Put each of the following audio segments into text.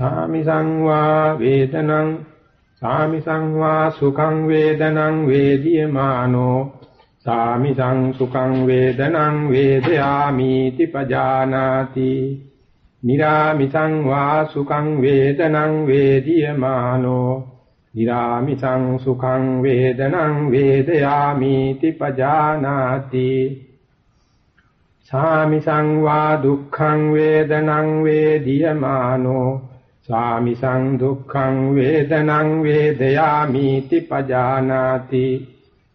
සාමි සංවා වේදනං සාමි සංවා සුඛං වේදනං වේදියමානෝ සාමි සංසුඛං වේදනං වේදයාමි තිපජානාති නිරාමිසං වා සුඛං වේදනං වේදියමානෝ නිරාමිසං සුඛං වේදනං වේදයාමි තිපජානාති සාමිසං වා දුක්ඛං වේදනං වේදියමානෝ සාමිසං දුක්ඛං වේදනං වේදයාමි තිපජානාති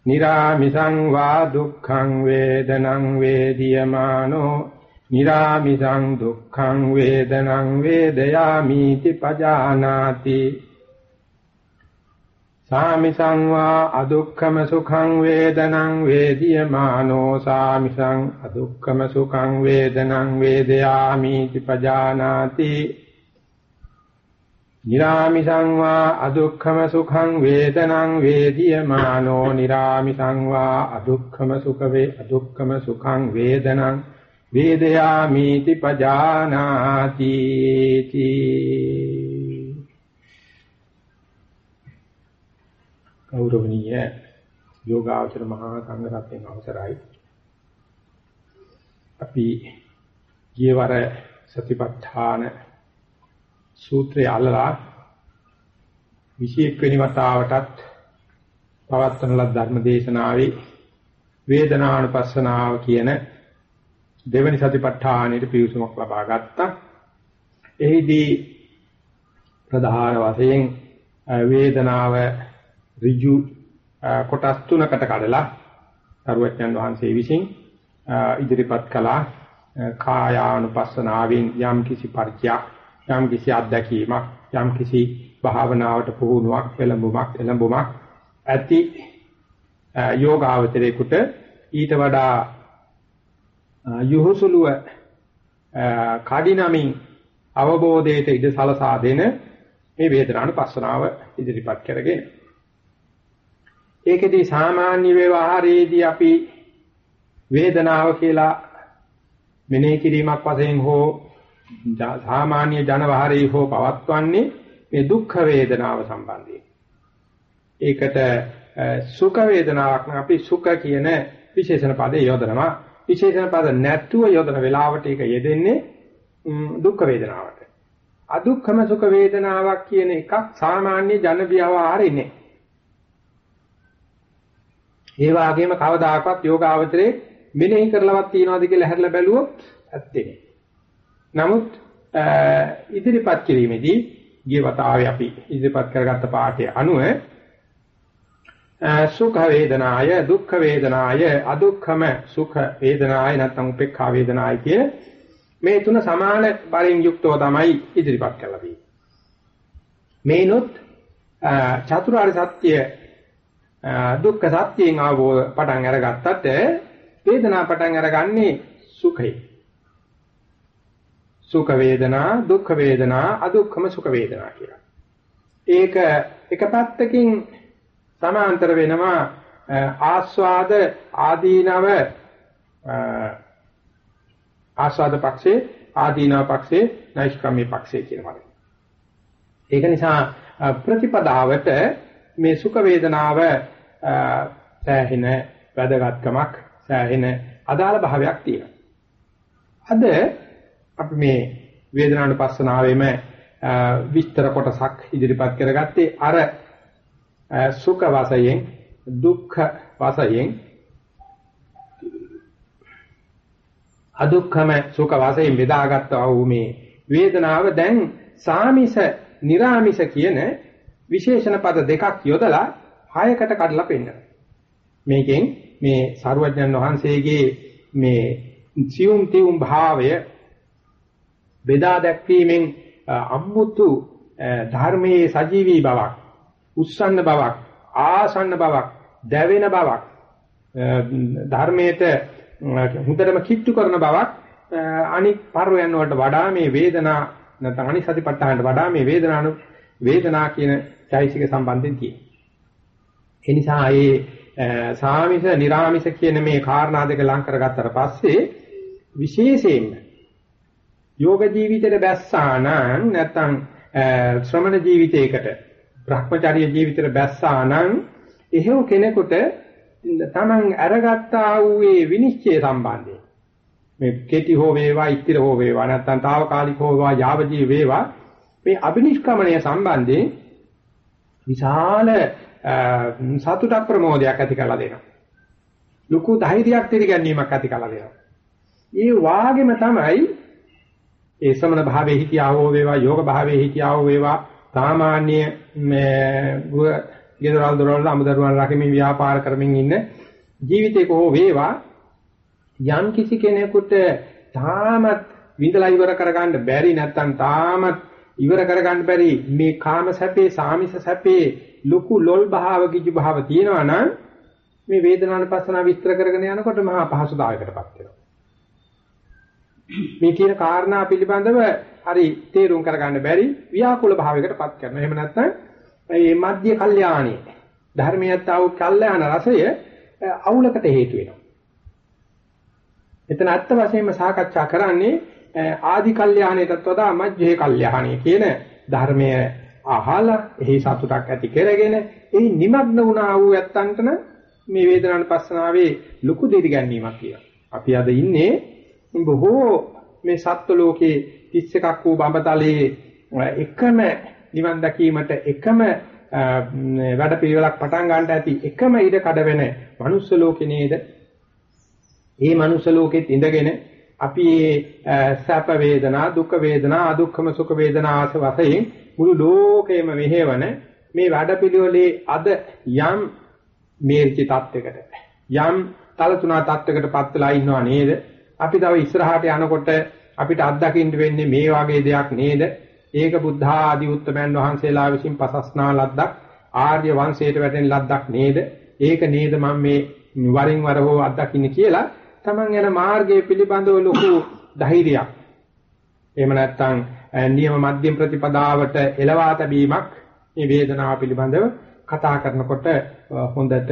නිරාමිසං වා දුක්ඛං වේදනං වේදියමානෝ නිරාමිසං දුක්ඛං වේදනං වේදයාමි තිපජානාති සාමිසං වා අදුක්ඛම සුඛං වේදනං වේදියමානෝ සාමිසං අදුක්ඛම සුඛං වේදනං වේදයාමි තිපජානාති නිරාමිසං වා අදුක්ඛම සුඛං වේදනං වේදියමානෝ නිරාමිසං වා අදුක්ඛම සුඛ වේ අදුක්ඛම සුඛං වේදනං වේදයාමි තිපජානාති ගෞරවනීය යෝගාචර මහා සංඝරත්නයේ අවසරයි අපි ගියවර සතිපට්ඨාන සූත්‍රය අල්ලලා 21 වෙනි වතාවටත් පවත්වන ලද ධර්ම දේශනාවේ වේදනානුපස්සනාව කියන දෙවනි සතිපට්ඨානෙට පිවිසුමක් ලබා ගත්තා. එහිදී ප්‍රධාන වශයෙන් වේදනාව ඍජු කොටස් තුනකට කඩලා සරුවච්චන් වහන්සේ විසින් ඉදිරිපත් කළා කායානුපස්සනාවෙන් යම් කිසි පරිචයක් යම් කිසි අත්දැකීමක් යම් කිසි භාවනාවට පුහුණුවක් එළඹුමක් එළඹුමක් ඇති යෝගාවචරේකට ඊට වඩා යොහුසුලුව කඩිනමින් අවබෝධයට ඉඩ සලසා දෙන මේ වේදනානුපස්සනාව ඉදිරිපත් කරගෙන. ඒකෙදී සාමාන්‍ය ව්‍යවහාරයේදී අපි වේදනාව කියලා මෙනෙහි කිරීමක් වශයෙන් හෝ සාමාන්‍ය ජනවහරේ හෝ පවත්වන්නේ මේ දුක්ඛ වේදනාව සම්බන්ධයෙන්. ඒකට සුඛ වේදනාවක් නම් අපි සුඛ කියන විශේෂණ පදේ යොදනවා. විශේෂණ පද නැතුව යොදන වෙලාවට ඒක යෙදෙන්නේ දුක්ඛ වේදනාවට. අදුක්ඛම සුඛ වේදනාවක් කියන එකක් සාමාන්‍ය ජන ව්‍යවහාරේ නෑ. ඒ වගේම කවදාකවත් යෝගාවචරේ මෙනෙහි කරලවත් තියනවාද කියලා හැරලා බැලුවොත් ඇත්තේ නෑ. නමුත් ඉදිරිපත් කිරීමේදී ගිය වතාවේ අපි ඉදිරිපත් කරගත්ත පාඩේ අනුව සුඛ වේදනාය දුක්ඛ වේදනාය අදුක්ඛම සුඛ වේදනාය නැත්නම් උපේක්ඛා වේදනාය කිය මේ තුන සමාන බලින් යුක්තව තමයි ඉදිරිපත් කරලා තියෙන්නේ. මේනොත් චතුරාර්ය සත්‍ය දුක්ඛ සත්‍යයෙන් ආවෝ පටන් අරගත්තට වේදනා පටන් අරගන්නේ සුඛේ. සුඛ වේදනා, දුක්ඛ වේදනා, අදුක්ඛම සුඛ වේදනා කියලා. ඒක එක පැත්තකින් සමාන්තර වෙනවා ආස්වාද ආදීනව ආස්වාද පක්ෂේ ආදීනව පක්ෂේ නෛෂ්ක්‍රම්‍ය පක්ෂේ කියනවා. ඒක නිසා ප්‍රතිපදාවට මේ සුඛ වේදනාව සෑහෙන වැදගත්කමක් සෑහෙන අදාළ භාවයක් තියෙනවා. අද අපි මේ වේදනානුපස්සනාවෙම විස්තර කොටසක් ඉදිරිපත් කරගත්තේ අර සුඛ වශයෙන් දුක්ඛ වශයෙන් අදුක්ඛම සුඛ වශයෙන් බෙදාගත්තා වූ මේ වේදනාව දැන් සාමිස නිරාමිස කියන විශේෂණ පද දෙකක් යොදලා හයකට කඩලා පෙන්නනවා. මේකෙන් මේ සරුවඥන් වහන්සේගේ මේ සියුම් තියුම් භාවය බෙදා දැක්වීමෙන් අම්මුතු ධර්මයේ සජීවී බවක්, උස්සන්න බවක්, ආසන්න බවක්, දැවෙන බවක්, ධර්මයට හුදටම කිට්ටු කරන බවක් අනික් පර්වයන් වලට වඩා මේ වේදනා නැත්නම් අනිත් සතිපට්ඨානට වඩා මේ වේදනානු වේදනා කියන චෛසික සම්බන්ධයෙන් තියෙනවා. ඒ නිසා මේ සාමිස, නිර්ාමිස කියන මේ කාරණා දෙක ලං කරගත්තට පස්සේ විශේෂයෙන්ම යෝග ජීවිතයට බැස්සා නම් නැත්නම් ශ්‍රමණ ජීවිතයකට Brahmacharya ජීවිතයට බැස්සා නම් එහෙව් කෙනෙකුට තමන් අරගත්තා වූ ඒ විනිශ්චය සම්බන්ධයෙන් මේ කෙටි හෝ වේවා ඉස්තිර හෝ වේවා නැත්නම් తాවකාලික හෝ වේවා යාවජී වේවා මේ අබිනිෂ්ක්‍මණය සම්බන්ධයෙන් විශාල සතුටක් ප්‍රමෝදයක් ඇති කරලා දෙනවා. ලুকু ධෛර්යයක් පිළිගැනීමක් ඇති කරලා දෙනවා. ඒ වාගෙම තමයි ඒ සමන භාවයේ හිතියා හෝ වේවා යෝග භාවයේ හිතියා හෝ වේවා සාමාන්‍ය මේ ගෙදරවල් දොරවල් අමුදරුවන් රකිමින් ව්‍යාපාර කරමින් ඉන්න ජීවිතේක හෝ වේවා යම් කිසි කෙනෙකුට තාමත් විඳලා ඉවර කරගන්න බැරි නැත්නම් තාමත් ඉවර කරගන්න බැරි මේ කාම සැපේ සාමිස සැපේ ලুকু ලොල් භාව කිජු භාව තියෙනවා නම් මේ වේදනානුපස්සන විස්තර කරගෙන යනකොට මහා පහසුදායකටපත් වෙනවා. මේ කියන කාරණා පිළිබඳව හරි තේරුම් කරගන්න බැරි ව්‍යාකූල භාවයකටපත් කරනවා. එහෙම නැත්නම් මේ මධ්‍ය කල්යාණී ධර්මයට ආව කල්යාණ රසය අවුලකට හේතු වෙනවා. එතන අත්ත වශයෙන්ම සාකච්ඡා කරන්නේ ආදි කල්යාණයටත් වඩා මධ්‍යේ කල්යාණී කියන ධර්මය අහලා එහි සතුටක් ඇති කරගෙන එහි නිමග්න වුණා වූ ඇත්තන්ට මේ වේදනානුපස්සනාවේ ලুকু දෙවි ගැනීමක් කියලා. අපි අද ඉන්නේ බොහෝ මේ සත්ත්ව ලෝකේ 31ක් වූ බඹතලයේ එකම නිවන් දැකීමට එකම වැඩ පිළිවෙලක් පටන් ගන්නට ඇති එකම ඉඩ කඩ වෙන මනුස්ස ලෝකේ නේද? මේ මනුස්ස ලෝකෙත් ඉඳගෙන අපි මේ සැප වේදනා, දුක් වේදනා, අදුක්ඛම සුඛ වේදනා ආස වශයෙන් මුළු ලෝකෙම මෙහෙවන මේ වැඩ පිළිවෙලේ අද යම් මේර්චි තත්වයකට යම් තලතුණා තත්වයකට පත් වෙලා ඉන්නවා නේද? අපි තව ඉස්සරහට යනකොට අපිට අත්දකින්න වෙන්නේ මේ වගේ දෙයක් නේද? ඒක බුද්ධ ආදී උත්තමයන් වහන්සේලා විසින් පසස්නා ලද්දක් ආර්ය වංශයට වැටෙන ලද්දක් නේද? ඒක නේද මම මේ වරින් වර හෝ අත්දකින්නේ කියලා Taman යන මාර්ගයේ පිළිබඳව ලොකු ධෛර්යයක්. එහෙම නැත්නම් නියම මධ්‍යම ප්‍රතිපදාවට එළවා තැබීමක් මේ වේදනාව පිළිබඳව කතා කරනකොට හොඳට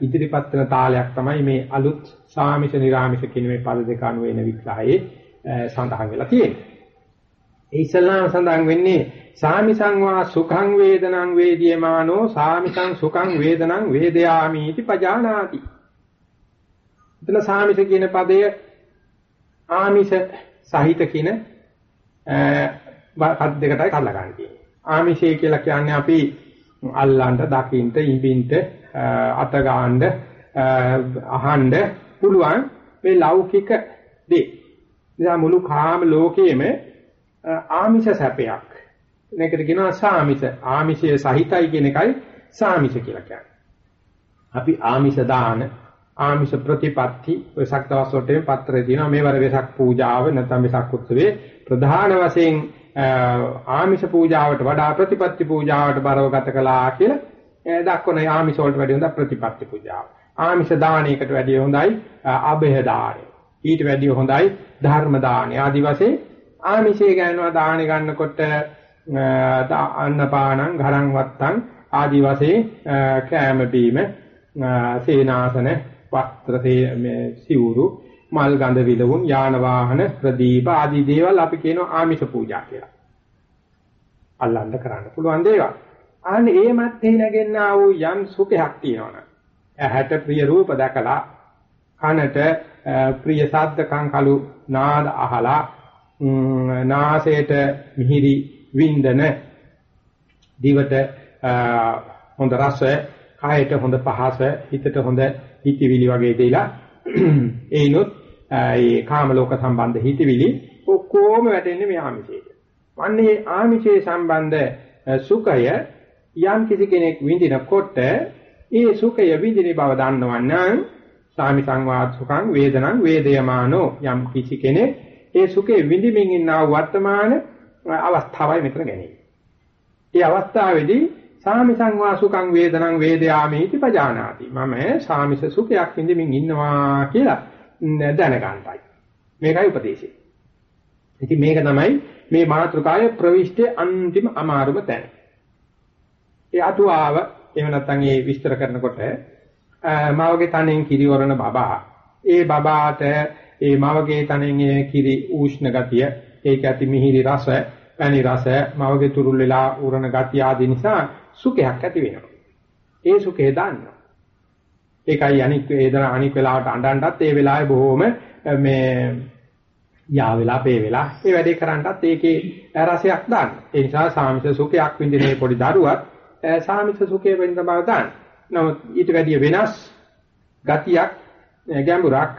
ඉදිරිපත් වෙන තාලයක් තමයි මේ අලුත් සාමිෂ නිර්ාමිෂ කියන මේ පද දෙක අනුව එන විග්‍රහයේ සඳහන් වෙලා තියෙන්නේ. ඒ ඉස්ලාම සඳහන් වෙන්නේ සාමිසං වා සුඛං වේදනං වේදියමානෝ සාමිසං සුඛං වේදනං වේදයාමීති පජානාති. එතන සාමිස කියන පදය ආමිෂ සහිත කියන පද දෙකටයි කඩලා ගන්න තියෙන්නේ. ආමිෂය කියලා කියන්නේ අපි අල්ලන්න, දකින්න, ඉඹින්න, අත ගන්න, අහන්න පුළුවන් මේ ලෞකික දේ. නිසා මුළු කාම ලෝකයේම ආමිෂ සැපයක්. මේකට කියනවා සාමිෂ. ආමිෂයේ සහිතයි කියන එකයි සාමිෂ කියලා කියන්නේ. අපි ආමිෂ දාන ආමිෂ ප්‍රතිපatti ඔය සක්තවස් වලට පත්‍රය තියෙනවා මේ වර වෙසක් පූජාව නැත්නම් වෙසක් උත්සවේ ප්‍රධාන වශයෙන් ආමිෂ පූජාවට වඩා ප්‍රතිපatti පූජාවට බරව ගත කළා කියලා දක්වන ආමිෂ වලට වැඩි හොඳ ප්‍රතිපatti පූජාව. ආමිෂ දානයකට වැඩිය හොඳයි අභය දානය. ඊට වැඩිය හොඳයි ධර්ම දානය. ආදි වශයෙන් ආමිෂය ගන්නවා දාහන ගන්නකොට අන්නපානං ගරං වත්තං ආදි වශයෙන් කෑම බීම සේනාසන වස්ත්‍ර මේ සිවුරු මල් ගඳ විලවුන් යාන වාහන ප්‍රදීප ආදී දේවල් අපි කියනවා ආමිෂ පූජා කියලා. අල්ලන්න කරන්න පුළුවන් දේවල්. අනේ ඒ මැත්තේ නැගෙන්නා වූ යම් සුඛයක් තියෙනවනේ. ඇහැට ප්‍රිය රූප දැකලා කනට ප්‍රිය ශබ්ද කංකලු නාද අහලා නාසයට මිහිරි වින්දන දිවට හොඳ රස කායට හොඳ පහස හිතට හොඳ හිතවිලි වගේ දෙයලා ඒනොත් ඒ කාම ලෝක සම්බන්ධ හිතවිලි ඔක්කොම වැටෙන්නේ මේ ආමිෂයට. වන්නේ ආමිෂයේ සම්බන්ධ සුඛය යම් කිසි කෙනෙක් විඳිනකොට ඒ සුඛය විඳින බව දන්නවනම් සාමි සංවාද සුඛං වේදනං වේදයමානෝ යම් කිසි කෙනෙක් ඒ සුඛේ විඳින්මින් ඉන්නා වර්තමාන අවස්ථාවයි මෙතන ගැනීම. ඒ අවස්ථාවේදී සාමිසං වාසුකං වේදනං වේදයාමීති පජානාති. මම සාමිස සුඛයක් විඳින්මින් ඉන්නවා කියලා දැනගන්නයි. මේකයි උපදේශය. ඉතින් මේක තමයි මේ මාතෘකාවේ ප්‍රවිෂ්ඨයේ අන්තිම අමාරුම තැන. ඒ අතුආව එහෙම නැත්නම් ඒ විස්තර කරනකොට මාවගේ තනෙන් කිරිවරණ බබා ඒ බබාට ඒ මාවගේ තනෙන් ඒ කිරි උෂ්ණ ගතිය ඒක ඇති මිහිරි රස පැණි රස මවගේ තුරුල් වෙලා උරණ ගතිය ආදී නිසා සුඛයක් ඇති වෙනවා. ඒ සුඛය දාන්නවා. ඒකයි අනික් වේදන අනික් වෙලාවට අඬන්නත් ඒ වෙලාවේ බොහොම මේ යා වෙලා පේ වෙලා ඒ වැඩේ කරන්නත් ඒකේ රසයක් දාන්න. ඒ නිසා සාමිත සුඛයක් විඳිනේ පොඩි දරුවත් සාමිත සුඛයේ වෙන්න බව දාන්න. නමුත් ඊට වැඩිය වෙනස් ගතියක් ගැඹුරක්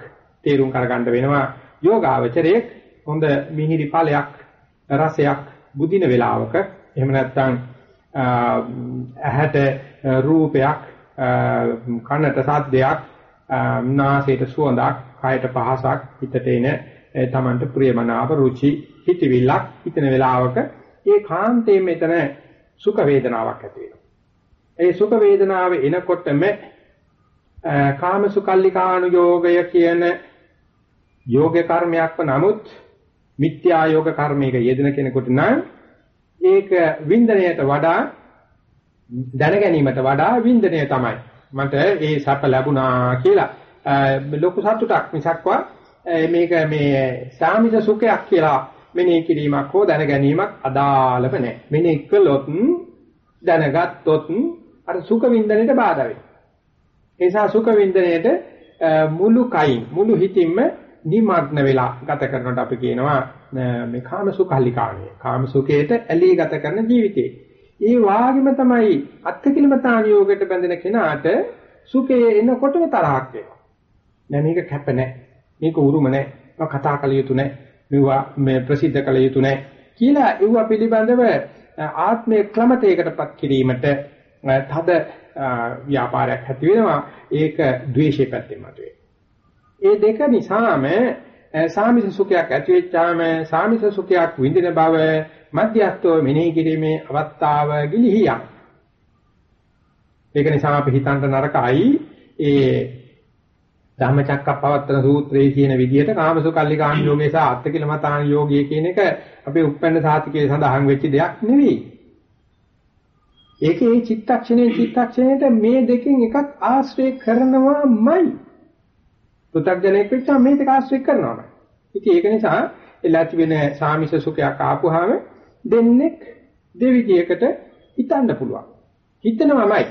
තේරුම් කරගන්න වෙනවා යෝගාවචරයේ හොඳ මිහිරි ඵලයක් රසයක් බුදින වේලාවක එහෙම නැත්නම් ඇහැට රූපයක් කනට සද්දයක් නාසයට සුවඳක් කයට පහසක් හිතට එන තමන්ට ප්‍රියමනාප රුචි හිතවිල්ලක් හිතන වේලාවක ඒ කාන්තේ මෙතන සුඛ වේදනාවක් ඇති වෙනවා. ඒ සුඛ වේදනාව එනකොටම කාම සුකල්ලිකානුയോഗය කියන යෝග කර්මයක්ව නමුත් මිත්‍යා යෝග කර්මයක යෙදෙන කෙනෙකුට නම් ඒක වින්දනයට වඩා දැන ගැනීමට වඩා වින්දනය තමයි. මට ඒ සැප ලැබුණා කියලා ලොකු සතුටක් මිසක්වා මේක මේ සාමිත සුඛයක් කියලා මෙනෙහි කිරීමක් හෝ දැන ගැනීමක් අදාළව නැහැ. මෙනෙහි කළොත් දැනගත්තොත් අර සුඛ වින්දනයට බාධා වෙනවා. ඒ නිසා සුඛ වින්දනයට මුළු කයින් මුළු හිතින්ම නිමග්න වෙලා ගත කරනකොට අපි කියනවා මේ කාමසුඛල්ලිකාණය. කාමසුඛයට ඇලී ගත කරන ජීවිතේ. ඒ වාගෙම තමයි අත්තිකිලමතාන යෝගයට බැඳෙන කෙනාට සුඛයේ එනකොටම තරහක් වෙනවා. නෑ මේක කැප නෑ. මේක උරුම නෑ. මම කතා කළ යුතු නෑ. මේවා මේ ප්‍රසිද්ධ කළ යුතු නෑ කියලා ඒව පිළිබඳව ආත්මයේ ක්‍රමතයකටපත් කිරීමට තද ව්‍යාපාරයක් ඇති වෙනවා. ඒක ද්වේෂය පැත්තෙන් මතුවේ. ඒ දෙක නිසාම සාමිස සුඛයක් ඇති වෙච්චාම සාමිස සුඛයක් විඳින බව මධ්‍යස්තව මෙනෙහි කිරීමේ අවස්ථාව ගිලිහියක්. ඒක නිසා අපි හිතන්න නරකයි ඒ ධම්මචක්කප්පවත්තන සූත්‍රයේ කියන විදිහට කාමසුකල්ලිකාණ යෝගේ සහ අත්තිකිලමතාන යෝගයේ කියන එක අපේ උප්පන්න සාතිකයේ සඳහන් වෙච්ච දෙයක් නෙවෙයි. ඒකේ චිත්තක්ෂණේ චිත්තක්ෂණයට මේ දෙකෙන් එකක් ආශ්‍රය කරනවාමයි. පෘථග්ජනෙක් වෙච්චා මේ දෙක ආශ්‍රය කරනවා. ඉතින් ඒක නිසා එලාති වෙන සාමිස සුඛයක් ආපුවාම දෙන්නෙක් දෙවිදියකට හිතන්න පුළුවන්. හිතනවමයි.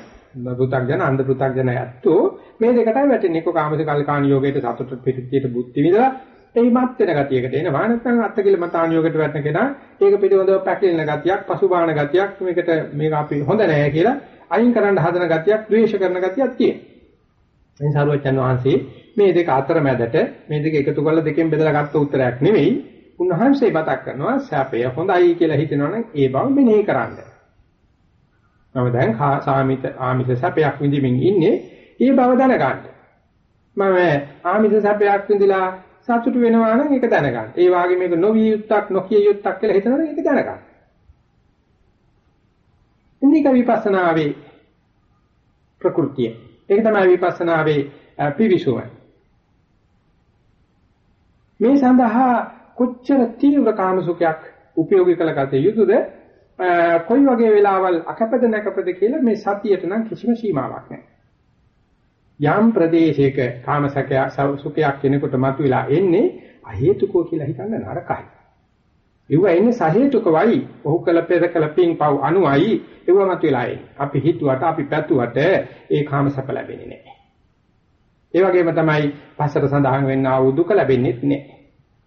පෘථග්ජන අන්ධ පෘථග්ජන ඇත්තෝ මේ දෙකටයි වැටෙන්නේ. එක්ක කාමස කල්කාණ යෝගයට සතුට පිටිතියට බුද්ධි විඳලා එයිමත් වෙන ගතියකට එනවා. නැත්නම් අත්තකිල මතාන යෝගයට වැටෙන කෙනා ඒක පිළිබඳව පැකිලෙන ගතියක්, පසුබාහන ගතියක් මේකට මේක අපි හොඳ නෑ කියලා අයින් කරන්න හදන ගතියක්, ද්වේෂ කරන ගතියක් තියෙනවා. එනිසා සරුවචන් වහන්සේ මේ දෙක අතරමැදට මේ දෙක එකතු කරලා දෙකෙන් බෙදලා ගත්ත උත්තරයක් නෙවෙයි උන්වහන්සේ මතක් කරනවා සැපය හොඳයි කියලා හිතනවනම් ඒ බව මෙනෙහි කරන්න. මම දැන් සාමිත ආමිත සැපයක් විඳින්මින් ඉන්නේ ඒ බව දැනගන්න. මම ආමිත සැපයක් විඳිලා සතුටු වෙනවා නම් ඒක දැනගන්න. ඒ වාගේ මේක නොවිය යුත්තක් නොකිය යුත්තක් කියලා හිතනවනම් ඒක දැනගන්න. ඉන්දික විපස්සනාවේ ප්‍රകൃතිය. ඒක තමයි විපස්සනාවේ පිවිසුම. මේ සඳහා කොච්චර තීව්‍ර කාමසුඛයක් උපයෝගී කළ ගත යුතුද කොයි වගේ වෙලාවල් අකපද නැකපද කියලා මේ සතියට නම් කිසිම සීමාවක් නැහැ. යම් ප්‍රදේශයක කාමසකයක් සුඛයක් කෙනෙකුට මතුවලා එන්නේ අහේතුකෝ කියලා හිතන්න නරකයි. ඒව එන්නේ සහේතුකවයි. ඔහු කළ පෙර කළ පින් පව් අනුයි ඒව මතුවලා එන්නේ. අපි හිතුවට අපි පැතුවට ඒ කාමසක ලැබෙන්නේ නැහැ. ඒ වගේම තමයි පස්සට සඳහන් වෙන්නා වූ දුක ලැබෙන්නේ නැහැ.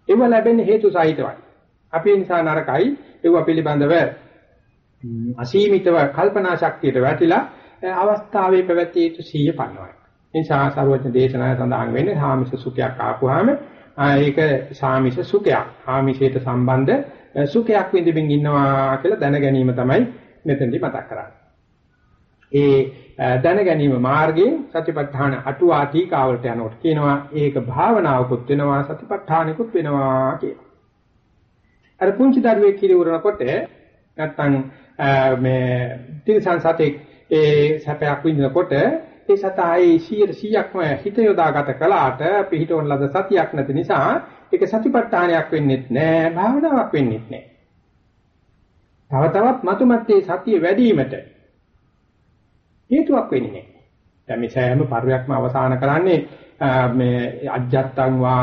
ඒව ලැබෙන්නේ හේතු සහිතවයි. අපි නිසා නරකයි ඒව පිළිබඳව අසීමිතව කල්පනා ශක්තියට වැටිලා අවස්ථාවේ පැවැත්විය යුතු සීය පන්නවයි. ඒ නිසා සර්වඥ දේශනාවේ සඳහන් වෙන්නේ සාමිෂ සුඛයක් ආපුවාම ඒක සාමිෂ සුඛයක්. ආමිෂයට සම්බන්ධ සුඛයක් විඳින්න ඉන්නවා කියලා දැන ගැනීම තමයි මෙතනදී මතක් කරන්නේ. ඒ දැන ගැනීම මාර්ගයෙන් සතිපට්ඨාන අටුවා ටීකාවලට යනකොට කියනවා ඒක භාවනාවකුත් වෙනවා සතිපට්ඨානිකුත් වෙනවා කියලා. අර පුංචි දරුවෙක් කිරි උරනකොට නැත්තම් මේ තිරසන් සතෙක් ඒ සැපයක් විඳිනකොට ඒ සතායි 100%ක්ම හිත යොදාගත කළාට පිහිටවන ලද සතියක් නැති නිසා ඒක සතිපට්ඨානයක් වෙන්නේ නැහැ භාවනාවක් වෙන්නේ නැහැ. තව තවත් මතුමැත්තේ සතිය වැඩි වීමට හේතුවක් වෙන්නේ නැහැ. දැන් මේ සෑම පරිවර්තනම අවසන් කරන්නේ මේ අජත්තං වා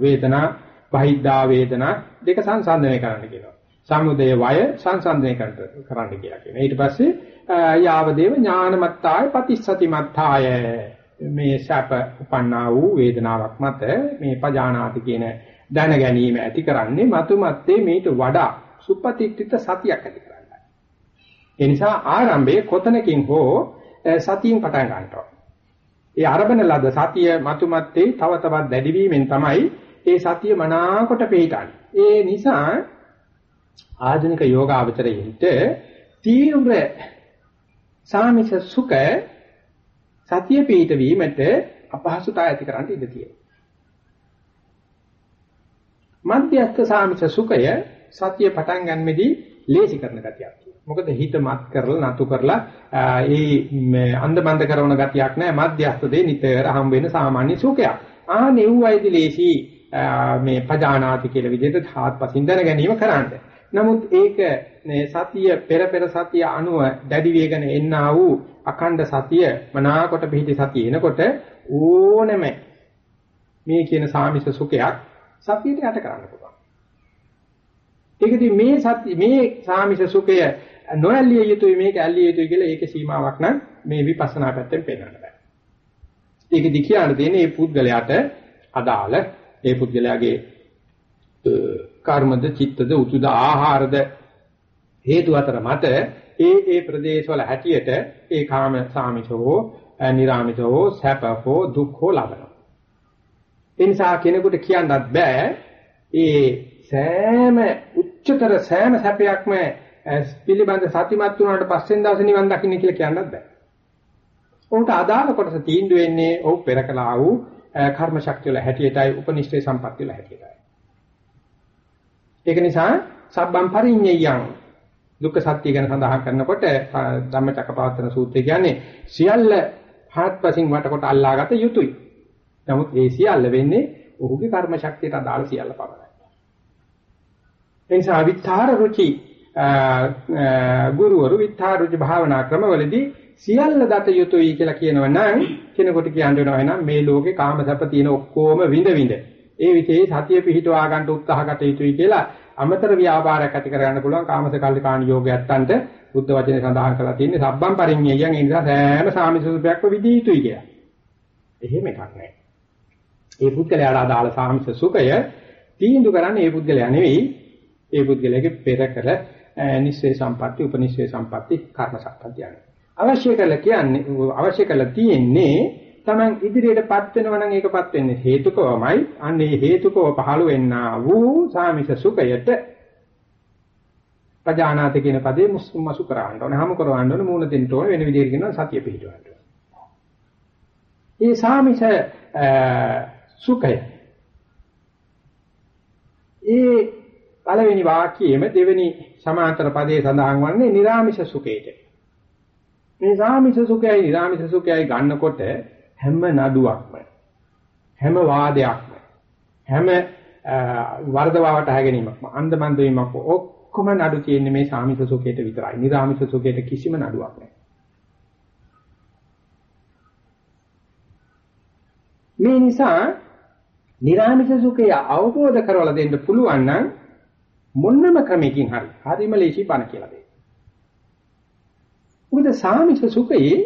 වේදනා බහිද්ධා වේදනා දෙක සංසන්දනය කරන්න කියනවා. සමුදය වය සංසන්දනය කරන්න කියලා කියනවා. ඊට පස්සේ යාවදේව ඥානමත්තාය පතිස්සතිමත්තාය මේ සැප උපන්නා වූ වේදනාවක් මත මේ පජානාති කියන දැන ගැනීම ඇති කරන්නේ මතු මත්තේ මේට වඩා සුපතික්කිත සතියක් ඇති කරගන්නයි. ඒ නිසා ආරම්භයේ කොතනකින් හෝ සතියෙන් පටන් ගන්නවා. ඒ අරබන ලද සතිය මතු මත්තේ තව තවත් දැඩි වීමෙන් තමයි ඒ සතිය මනාකොට පිටන්නේ. ඒ නිසා ආධුනික යෝගාවචරයෙන්ට තීව්‍ර සාමිස සුඛ සතිය පිට වීමට අපහසුතාවය ඇති කරන්න ඉඩ තියෙනවා. මධ්‍යස්ථ සාමිස සුඛය සතිය පටන් ගන්නෙදී ලේසි කරන ගතියක් තියෙනවා. මොකද හිත මත් කරලා නතු කරලා ඒ අන්දමන්ද කරන ගතියක් නැහැ. මධ්‍යස්ථ දෙ නිතර හම් වෙන සාමාන්‍ය සුඛයක්. ආ නෙව්වයිදී ලේසි මේ පජානාති කියලා විදිහට හාත්පසින් දැන ගැනීම කරන්නේ. නමුත් ඒක මේ සතිය පෙර පෙර සතිය අනුව දැඩි වේගන එන්නා වූ අඛණ්ඩ සතිය මනාකොට පිහිටි සතිය එනකොට ඕනෙම මේ කියන සාමිස සුඛයක් සතියට යට කරන්න පුළුවන්. ඒකදී මේ සති මේ සාමිස සුඛය නොඇල්ලිය යුතුයි මේක ඇල්ලිය යුතුයි කියලා ඒකේ සීමාවක් නම් මේ විපස්සනා පැත්තෙන් පෙන්වන්න බෑ. ඒකදී කියන්න දෙන්නේ මේ පුද්ගලයාට අදාළ ඒ පුද්ගලයාගේ කර්මද චිත්තද උතුද ආහාරද හේතු අතර මත ඒ ඒ ප්‍රදේශවල හැටියට ඒ කාම සාමිෂෝ නිරාමිෂෝ සැපෝ දුක්ඛෝ ලබනවා. ඒ නිසා කෙනෙකුට කියන්නත් බෑ ඒ සෑම උච්චතර සෑම සැපයක්ම පිළිබඳ සතිමත් වුණාට පස්සෙන් දවසේ නිවන් දකින්න කියලා කියන්නත් බෑ. උන්ට අදාළ කොටස තීන්දුව වෙන්නේ ඔව් පෙරකලා වූ කර්ම ශක්තිය වල හැටියටයි උපනිෂ්ඨේ සම්පත්තිය වල හැටියටයි. ඒක නිසා සබ්බම් පරිඤ්ඤයං දුක්ඛ සත්‍ය ගැන සඳහන් කරනකොට ධම්මචක්කපවත්තන සූත්‍රය කියන්නේ සියල්ල හත්පසින් වටකොට අල්ලාගත යුතුයි. නමුත් ඒ සියල්ල වෙන්නේ ඔහුගේ කර්ම ශක්තියට අදාළ සියල්ල පමණයි. ඒ නිසා විත්තාර රුචි ගුරුවරු විත්තාර රුචි භාවනා ක්‍රමවලදී සියල්ල දත යුතුයි කියලා කියනවා නම් කෙනෙකුට කියන්න වෙනවා එහෙනම් මේ ලෝකේ කාම සැප තියෙන ඔක්කොම විඳ විඳ ඒ විදිහේ සතිය පිහිටවා ගන්න උත්සාහ ගත යුතුයි කියලා අමතර ව්‍යාපාරයක් ඇති කරගන්න පුළුවන් කාමස කල්ලිකාණ යෝගයන්ට බුද්ධ වචනේ සඳහන් කරලා තියෙන්නේ සබ්බම් පරිඤ්ඤයයන් ඒ නිසා සෑම සාමිසුසුපයක්ම විදී යුතුයි කියලා. එහෙම එකක් නැහැ. ඒ පුද්ගලයාට අදාළ සාමිස සුඛය තීන්දුව කරන්නේ ඒ පුද්ගලයා නෙවෙයි ඒ පුද්ගලයාගේ පෙර කළ නිස්සේ සම්පatti උපනිස්සේ සම්පatti කර්ම සම්පatti යන. අවශ්‍ය කළ කියන්නේ අවශ්‍ය කළ තියෙන්නේ Taman ඉදිරියටපත් වෙනවා නම් ඒකපත් වෙන්නේ හේතුකවමයි. අන්න ඒ හේතුකව පහළ වෙන්නා වූ සාමිස සුඛයට පජානාත කියන පදේ මුස්මසු කරවන්න ඕනේ. හමු කරවන්න ඕනේ. මූණ දෙන්න ඕනේ. වෙන විදිහට කියනවා සතිය පිහිටවන්න ඕනේ. මේ සාමිස සුඛය ඒ පළවෙනි වාක්‍යයේම දෙවෙනි සමාන්තර පදයේ සඳහන් වන්නේ නිර්ාමිෂ සුඛයට. මේ සාමිෂ සුඛයයි නිර්ාමිෂ සුඛයයි ගන්නකොට හැම නඩුවක්ම හැම වාදයක්ම හැම වර්ධවාවට හැගෙනීමක්ම අන්දමන්ද වීමක් ඔක්කොම නඩු තියෙන්නේ මේ සාමිත සුඛයට විතරයි. නිර්ාමිත සුඛයට කිසිම නඩුවක් නැහැ. මේ නිසා නිර්ාමිත සුඛය අවබෝධ කරවලා දෙන්න පුළුවන් නම් මොන්නම ක්‍රමයකින් හරි හරිම ලේසි බණ කියලා දෙන්න. මොකද සාමිත සුඛයේ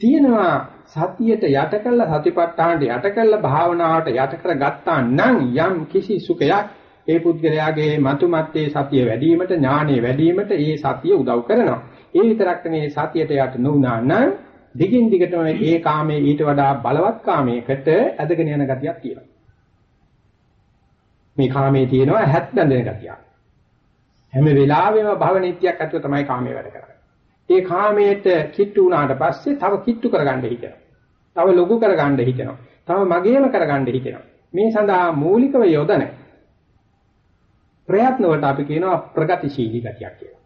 තියෙනවා සතියට යට කළා සතිපට්ඨානට යට කළා භාවනාවට යට කරගත්තා නම් යම් කිසි සුඛයක් ඒ පුද්ගලයාගේ මතුමත්යේ සතිය වැඩිවීමට ඥානෙ වැඩිවීමට ඒ සතිය උදව් කරනවා. ඒ විතරක් නෙවෙයි සතියට යට නොවුනා නම් දිගින් දිගටම ඒ කාමයේ ඊට වඩා බලවත් කාමයකට ඇදගෙන යන ගතියක් තියෙනවා. මේ කාමයේ තියෙනවා හැත් බැඳෙන ගතියක්. හැම වෙලාවෙම භවනිත්‍යයක් ඇතුව තමයි කාමයේ වැඩ කරන්නේ. ඒ කාමයට කිට්ටු වුණාට පස්සේ තව කිට්ටු කරගන්න හිතෙනවා. තව ලොකු කරගන්න හිතෙනවා. තව මගේම කරගන්න හිතෙනවා. මේ සඳහා මූලිකව යොදන ප්‍රයත්න වලට අපි කියනවා ප්‍රගතිශීලී ගතියක් කියලා.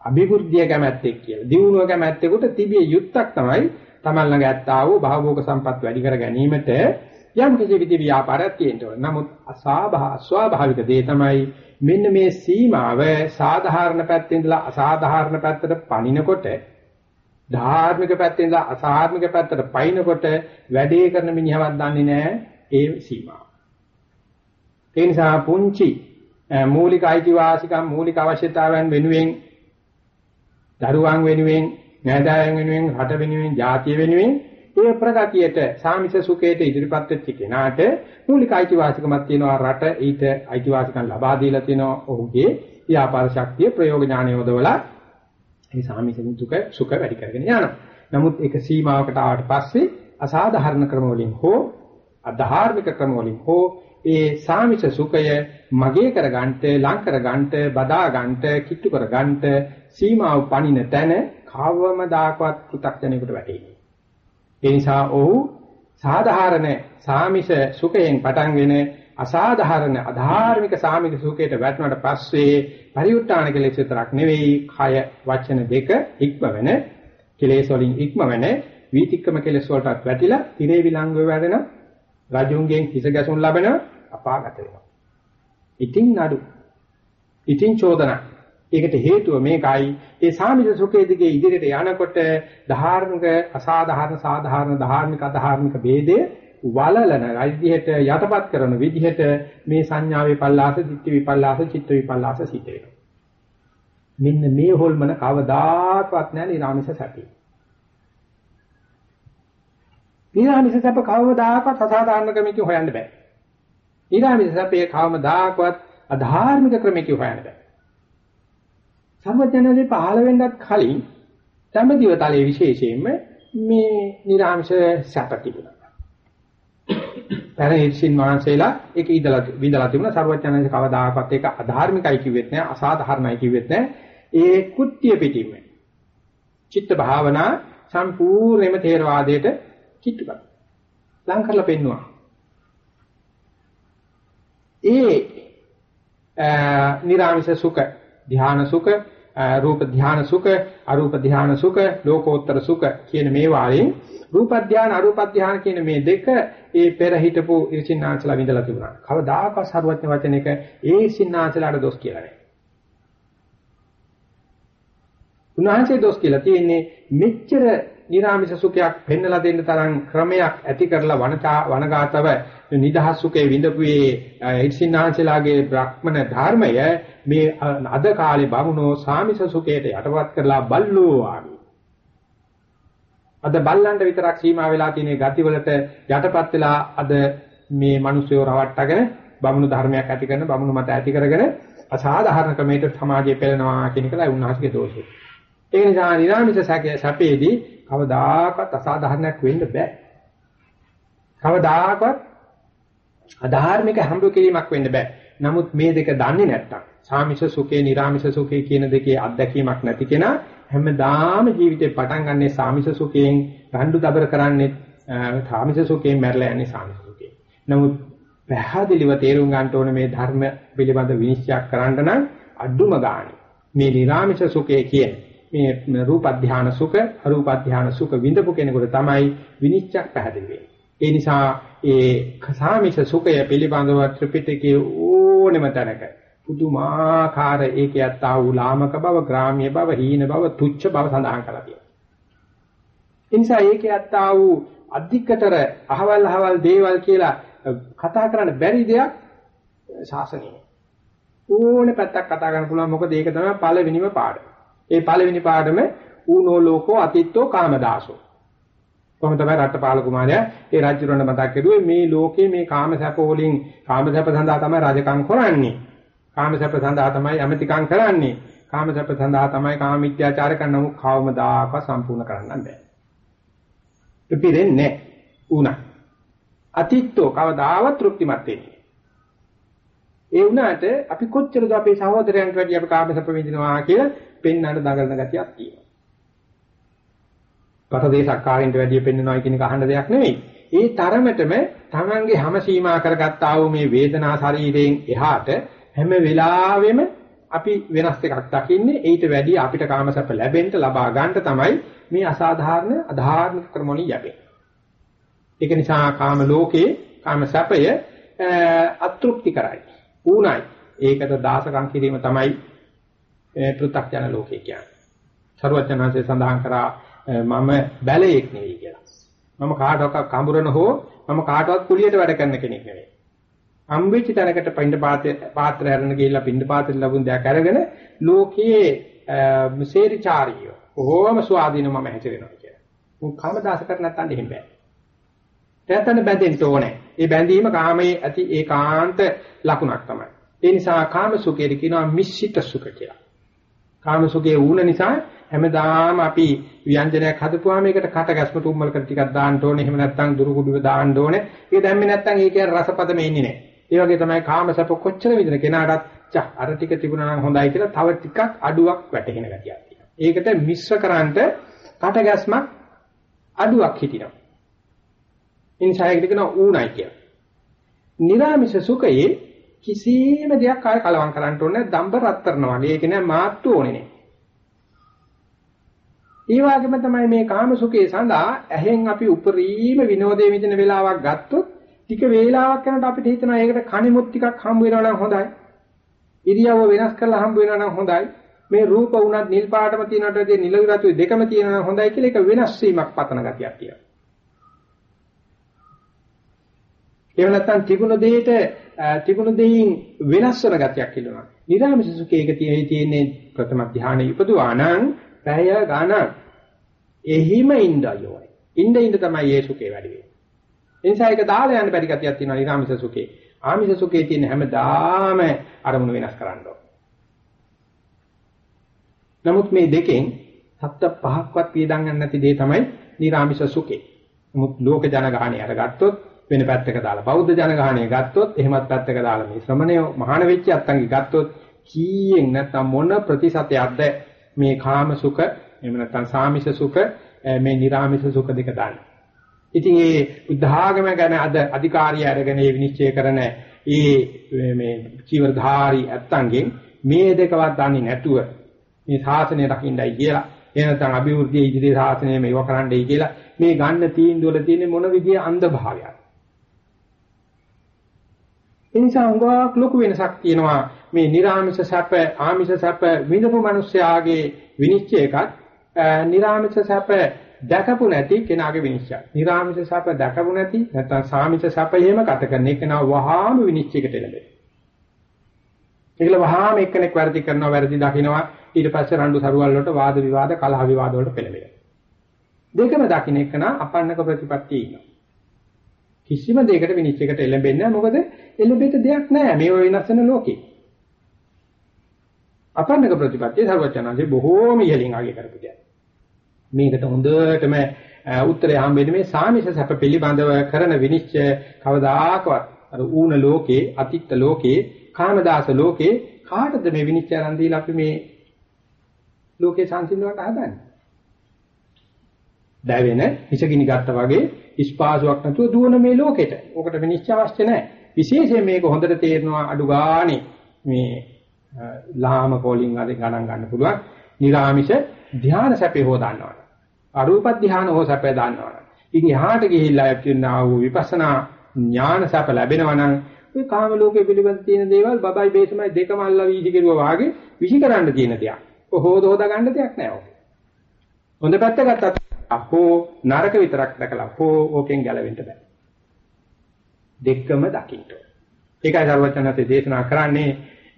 අභිවෘද්ධිය කැමැත්තෙක් කියලා. දියුණුව කැමැත්තෙකුට තිබිය යුත්තක් තමයි තමන් ළඟ ඇත්තා වූ භවෝග සම්පත් වැඩි කර ගැනීමට යම් කිසි විදි ව්‍යාපාරයක් තියෙන්න ඕන. නමුත් අසාභා ස්වාභාවික දේ තමයි මෙන්න මේ සීමාව සාධාරණ පැත්තෙන් ඉඳලා අසාධාරණ පැත්තට පනිනකොට ධාර්මික පැත්තෙන් ඉඳලා අසාධාර්මික පැත්තට පනිනකොට වැඩේ කරන මිනිහවක් දන්නේ නැහැ ඒ සීමාව. ඒ නිසා පුංචි මූලික අයිතිවාසිකම් මූලික අවශ්‍යතාවයන් වෙනුවෙන් දරුවන් වෙනුවෙන් නෑදෑයන් වෙනුවෙන් රට වෙනුවෙන් ජාතිය වෙනුවෙන් ඒ ප්‍රගතියට සාමිස සුඛයට ඉදිරිපත් වෙච්ච කෙනාට මූලික අයිතිවාසිකමක් තියෙනවා රට ඊට අයිතිවාසිකම් ලබා දීලා තියෙනවා ඔහුගේ ව්‍යාපාර ශක්තිය ප්‍රයෝග ඥානය යොදවලා මේ සාමිස සුඛ සුඛ වැඩි කරගෙන යනවා. නමුත් ඒක සීමාවකට ආවට පස්සේ අසාධාරණ ක්‍රම වලින් හෝ අධාර්මික ක්‍රම වලින් හෝ ඒ සාමිස සුඛය මගේ කරගන්නට ලං කරගන්නට බදා ගන්නට කිට්ටු කරගන්නට සීමාව පනින තැන කවම දාකවත් පු탁ජනෙකුට වැටෙන්නේ. ඒ නිසා ඔහු සාධාරණ සාමිෂ සුඛයෙන් පටන්ගෙන අසාධාරණ අධාර්මික සාමික සුඛයට වැටුණාට පස්සේ පරිඋත්තාන කෙලෙස් විතරක් නෙවෙයි කය වචන දෙක ඉක්මවන කෙලෙස් වලින් ඉක්මවන වීතික්කම කෙලෙස් වලටත් වැටිලා ඉරේ විලංගුව වැඩෙන රජුන්ගෙන් හිස ගැසුම් ලබන අපාගත වෙනවා. ඉතින් නඩු. ඉතින් චෝදනා ඒකට හේතුව මේකයි ඒ සාමිත සුඛයේ දිගේ ඉදිරියට යනකොට ධාර්මික අසාධාරණ සාධාරණ ධාර්මික අධාර්මික ભેදය වලලන විදිහට යටපත් කරන විදිහට මේ සංඥාවේ පල්ලාස, ditthi විපල්ලාස, චිත්ත විපල්ලාස සිට වෙනවා. මෙන්න මේ හොල්මන කවදාකවත් නැහැ නිරාමිෂ සැපේ. නිරාමිෂ සැප කවදාකවත් අසාධාරණ ක්‍රමයකින් හොයන්න බෑ. නිරාමිෂ සැපේ කවදාකවත් අධාර්මික ක්‍රමයකින් හොයන්න බෑ. සම්පජනනේ පහළ වෙන්නත් කලින් සම්දිව තලයේ විශේෂයෙන්ම මේ නිර්ආංශ සැප තිබුණා. පරිහිසින් වහන්සේලා ඒක ඉදලා විඳලා තිබුණා සර්වඥාන්සේ කවදාකවත් ඒක අධාර්මිකයි කිව්වෙත් නෑ අසාධාරණයි කිව්වෙත් නෑ ඒ කුත්‍ය පිටින්ම චිත්ත භාවනා සම්පූර්ණයෙන්ම තේරවාදයට කිට්ටු කරා. ලං කරලා පෙන්නවා. ඒ නිර්ආංශ සුඛ ධ්‍යාන සුඛ රූප ධ්‍යාන සුඛ අරූප ධ්‍යාන සුඛ ලෝකෝත්තර සුඛ කියන මේ වාරයෙන් රූප ධ්‍යාන අරූප ධ්‍යාන කියන මේ දෙක ඒ පෙර හිටපු ඉරිසින්නාන්සලා විඳලා තිබුණා. කවදාකවත් සරුවත්න වචනයක ඒ සින්නාන්සලාට දොස් කියලා නැහැ. උන්වහන්සේ දොස් කියලා තියෙන්නේ මෙච්චර නිරාමිෂ සුඛයක් පෙන්වලා දෙන්න තරම් ක්‍රමයක් ඇති කරලා වනචා වනගාතව නිදහස් සුඛේ විඳපුවේ ඉර්ෂින්නාංශලාගේ බ්‍රහ්මන ධර්මය මේ අද කාලේ බමුණෝ සාමිෂ සුඛයට යටපත් කරලා බල්ලෝ ආවි. අද බල්ලන්ට විතරක් සීමා වෙලා තියෙන ගතිවලට යටපත් වෙලා අද මේ මිනිස්සුව රවට්ටගෙන බමුණු ධර්මයක් ඇති කරන බමුණු මත ඇති කරගෙන අසාධාරණ ක්‍රමයකට සමාජය පෙළනවා කියන එකයි උන්වහන්සේගේ දෝෂය. ඒ නිසා නිරාමිෂ සැපේදී කවදාකවත් අසාධාරණයක් වෙන්න බෑ. කවදාකවත් අධාර්මික හම්බ කිරීමක් වෙන්න බෑ. නමුත් මේ දෙක දන්නේ නැත්තම් සාමිෂ සුඛේ නිරාමිෂ සුඛේ කියන දෙකේ අත්දැකීමක් නැති කෙනා හැමදාම ජීවිතේ පටන් ගන්නෙ සාමිෂ සුඛයෙන් රණ්ඩු දබර කරන්නේ සාමිෂ සුඛයෙන් මැරලා යන්නේ සාමිෂ සුඛයෙන්. නමුත් පැහැදිලිව තේරුම් ගන්න ඕනේ මේ ධර්ම පිළිබඳ විනිශ්චය කරන්න නම් අඩුම ගානේ මේ නිරාමිෂ සුඛය කියන්නේ මේ රූප ධානය සුඛ අරූප ධානය සුඛ විඳපු කෙනෙකුට තමයි විනිශ්චය පැහැදිලි වෙන්නේ. ඒ නිසා ඒ සාමිෂ සුඛය පිළිබඳව ත්‍රිපිටකයේ ඕනෙම තැනක පුදුමාකාර ඒකයත් ආ වූ ලාමක බව, ග්‍රාම්‍ය බව, හීන බව, තුච්ඡ බව සඳහන් කරලා තියෙනවා. ඒ නිසා ඒකයත් ආ වූ අධිකතර අහවල් අහවල් දේවල් කියලා කතා කරන්න බැරි දෙයක් ශාසනයේ. ඕනේ පැත්තක් කතා කරන්න පුළුවන් මොකද ඒක තමයි පළවෙනිම පාඩම. ඒ පළවෙනි පාඩම ඌනෝ ලෝකෝ අතිත්තෝ කාමදාසෝ. කොහොම තමයි රට්ටපාල කුමාරයා ඒ රාජ්‍යරණ මතක් කරුවේ මේ ලෝකේ මේ කාමසැප වලින් කාමසැප සඳහා තමයි රජකම් කරන්නේ. කාමසැප සඳහා තමයි අමතිකම් කරන්නේ. කාමසැප සඳහා තමයි කාම මිත්‍යාචාර කරනමු කවමදාක සම්පූර්ණ කරන්න බෑ. පිපිරෙන්නේ උනා. අතිත්තෝ කවදාවත් තෘප්තිමත් වෙන්නේ. ඒ වුණාට අපි කොච්චරද අපේ සහෝදරයන්ට වැඩි අපි කාමසැප විඳිනවා කියලා පෙන්වන්න දඟලන ගතියක් තියෙනවා. පරදේශක්කාරින්ට වැඩි පෙන්වනවා කියන එක අහන්න දෙයක් නෙවෙයි. ඒ තරමටම Tamange හැම සීමා කරගත්තා වූ මේ වේදනා ශරීරයෙන් එහාට හැම වෙලාවෙම අපි වෙනස් එකක් දකින්නේ ඊට වැඩිය අපිට කාමසප්ප ලැබෙන්න ලබා ගන්න තමයි මේ අසාධාරණ අධාර්මික ක්‍රමෝණි යැපෙන්නේ. ඒක නිසා කාම ලෝකේ කාම සැපය අතෘප්ති කරයි. ඌණයි. ඒකට දාසකම් කිරීම තමයි පෘථග්ජන ලෝකේ කියන්නේ. සරුවචනanse සඳහන් කරා මම බැලේක් නෙවෙයි කියලා. මම කාටවත් කඹරන හෝ මම කාටවත් කුලියට වැඩ කරන කෙනෙක් නෙවෙයි. හම්බෙච්ච තැනකට පින්ඩ පාත්‍ර හැරෙන ගිහිල්ලා පින්ඩ පාත්‍ර ලැබුණ දෙයක් අරගෙන ලෝකයේ සේරිචාරිය කොහොම ස්වාධීනව මම හැසිරෙනවා කියලා. උන් කමදාස කර නැත්තන් එහෙම බෑ. එතන බැඳෙන්න ඕනේ. ඒ බැඳීම කාමයේ ඇති ඒකාන්ත ලකුණක් තමයි. ඒ නිසා කාම සුඛයට කියනවා මිශ්‍රිත සුඛ කියලා. කාම සුඛයේ ඌන නිසා හැමදාම අපි ව්‍යංජනයක් හදපුවාම ඒකට කට ගැස්ම තුම්මලකට ටිකක් දාන්න ඕනේ. එහෙම නැත්නම් දුරු කුඩුව දාන්න ඕනේ. ඒක දැම්මේ නැත්නම් ඒකේ රසපදම එන්නේ නැහැ. ඒ වගේ තමයි කාම සැප කොච්චර විදින කෙනාටත් ච අර ටික තිබුණා නම් හොඳයි කියලා තව ටිකක් අඩුවක් වැටහෙන ගතියක් තියෙනවා. ඒකට මිශ්‍ර කරන්ට කට ගැස්මක් අඩුවක් හිටිනවා. ඉන්සායකට කියනවා ඌණයි කියලා. නිරාමිෂ සුඛයේ කිසිම දෙයක් ආය කලවම් කරන්න ඕනේ දම්බ රත්තරන වගේ. ඒක නෑ මාත්තු ඕනේ නේ. ඒ වගේම තමයි මේ කාම සුඛයේ සඳහා ඇහෙන් අපි උපරිම විනෝදයේ විදින වෙලාවක් ගත්තොත් ටික වේලාවක් යනකොට අපිට හිතෙනවා ඒකට කණිමුත් ටිකක් හම්බ වෙනවා නම් හොඳයි. ඉරියව්ව වෙනස් කරලා හම්බ වෙනවා නම් හොඳයි. මේ රූප වුණත් නිල් පාටම තියෙනට නිල විරතු දෙකම තියෙනවා නම් හොඳයි කියලා ඒක වෙනස් වීමක් පතන ගතියක් තියෙනවා. එහෙම නැත්නම් තිබුණ දෙයට තිබුණ දෙයින් වෙනස් වෙන ගතියක් ඉල්ලනවා. නිරාමිෂ සුඛයක තියෙන්නේ ප්‍රථම ධානය ඉපදුවා නම් පැය ගණන් එහිම ඉඳයෝයි. ඉඳ ඉඳ තමයි ඒ සුඛේ වැඩි වෙන්නේ. ඒ නිසා ඒක දාලා යන්න බැරි ගතියක් තියෙනවා නිරාමිෂ සුඛේ. ආමිෂ සුඛේ තියෙන හැමදාම අරමුණු වෙනස් කරන්න නමුත් මේ දෙකෙන් සත්‍ය පහක්වත් පියදම් ගන්න නැති දේ තමයි නිරාමිෂ සුඛේ. නමුත් ලෝක ජනගහණය අරගත්තොත් වෙන පැත්තක දාලා බෞද්ධ ජනගහණය ගත්තොත් එහෙමත් පැත්තක දාලා මේ ශ්‍රමණය මහාන වෙච්ච අත්තන්ගේ ගත්තොත් කීයෙන් නැත්නම් මොන ප්‍රතිශතයක්ද මේ කාම සුඛ එහෙම නැත්නම් සාමිෂ සුඛ මේ නිර්ාමිෂ සුඛ දෙක දාන්න. ඉතින් මේ බුද්ධාගම ගැන අද අධිකාරිය අරගෙන මේ විනිශ්චය කරන ඒ මේ චීවරධාරී ඇත්තන්ගෙන් මේ දෙකවත් දන්නේ නැතුව මේ ශාසනය රකින්නයි කියලා එහෙම නැත්නම් අභිවෘද්ධිය ඉදිරි ශාසනය මේව කරන්නයි කියලා මේ ගන්න තීන්දුවල තියෙන මොන විදිහේ අන්ධ භාවයක්ද ඒ නිසා උගාක් ලොකු වෙනසක් තියෙනවා මේ නිර්ආමිෂ සැප ආමිෂ සැප විඳපු මිනිස්යාගේ විනිශ්චයකත් නිර්ආමිෂ සැප දැකපු නැති කෙනාගේ විනිශ්චය. නිර්ආමිෂ සැප දැකපු නැති නැත්නම් සාමිෂ සැප එහෙම ගත කරන කෙනා වහාම විනිශ්චයකට එළඹෙනවා. ඒකල වහාම එක්කෙනෙක් වැරදි කරනවා වැරදි දකින්නවා ඊට පස්සේ රණ්ඩු සරුවල් වලට වාද විවාද කලහ විවාද වලට පෙළඹෙනවා. දෙකම දකින්න එක්කන අපන්නක ප්‍රතිපත්තියේ ඉන්නවා. කිසිම දෙයකට විනිශ්චයකට එළඹෙන්නේ නැහැ. මොකද එළඹෙට දෙයක් නැහැ. මේ වෙනස් වෙන ලෝකේ. අපන්නක ප්‍රතිපත්තිය සර්වචනanse බොහෝම ඉහළින් ආගේ කරපු දෙයක්. මේකට හොඳටම උත්තරය හම්බෙන්නේ මේ සාමිෂ සැප පිළිබඳව කරන විනිශ්චය කවදාකවත් අර ඌන ලෝකේ අතිත්ත ලෝකේ කාමදාස ලෝකේ කාටද මේ විනිශ්චය අරන් දීලා අපි මේ ලෝකේ සංසිඳවන්න හදන්නේ? දැවෙන හිසගිනි ගත්තා වගේ ස්පාසුවක් නැතුව දුවන මේ ලෝකෙට. ඕකට විනිශ්චය අවශ්‍ය නැහැ. විශේෂයෙන් මේක හොඳට තේරෙනවා අඩු ගානේ මේ ලාම කෝලින් අද ගණන් ගන්න පුළුවන්. නිරාමිෂ ධ්‍යාන සැපේ හො දන්නවා. අරූප ධ්‍යාන හො සැපේ දන්නවා. ඉතින් එහාට ගිහිල්ලා කියනවා වූ විපස්සනා ඥාන සැප ලැබෙනවා නම් ඔය කාම ලෝකයේ පිළිබඳ තියෙන දේවල් බබයි බේසමයි දෙකම අල්ලා වීදි කෙරුවා වාගේ විහි කරන්න තියෙන දෙයක්. කොහොමද හොදා ගන්න දෙයක් නෑ ඔක. හොඳ පැත්ත ගත්තත් අහෝ නරක විතරක් දැකලා හෝ ඕකෙන් ගැලවෙන්න බෑ. දෙකම දකින්න. ඒකයි සර්වචනතේ දේශනා කරන්නේ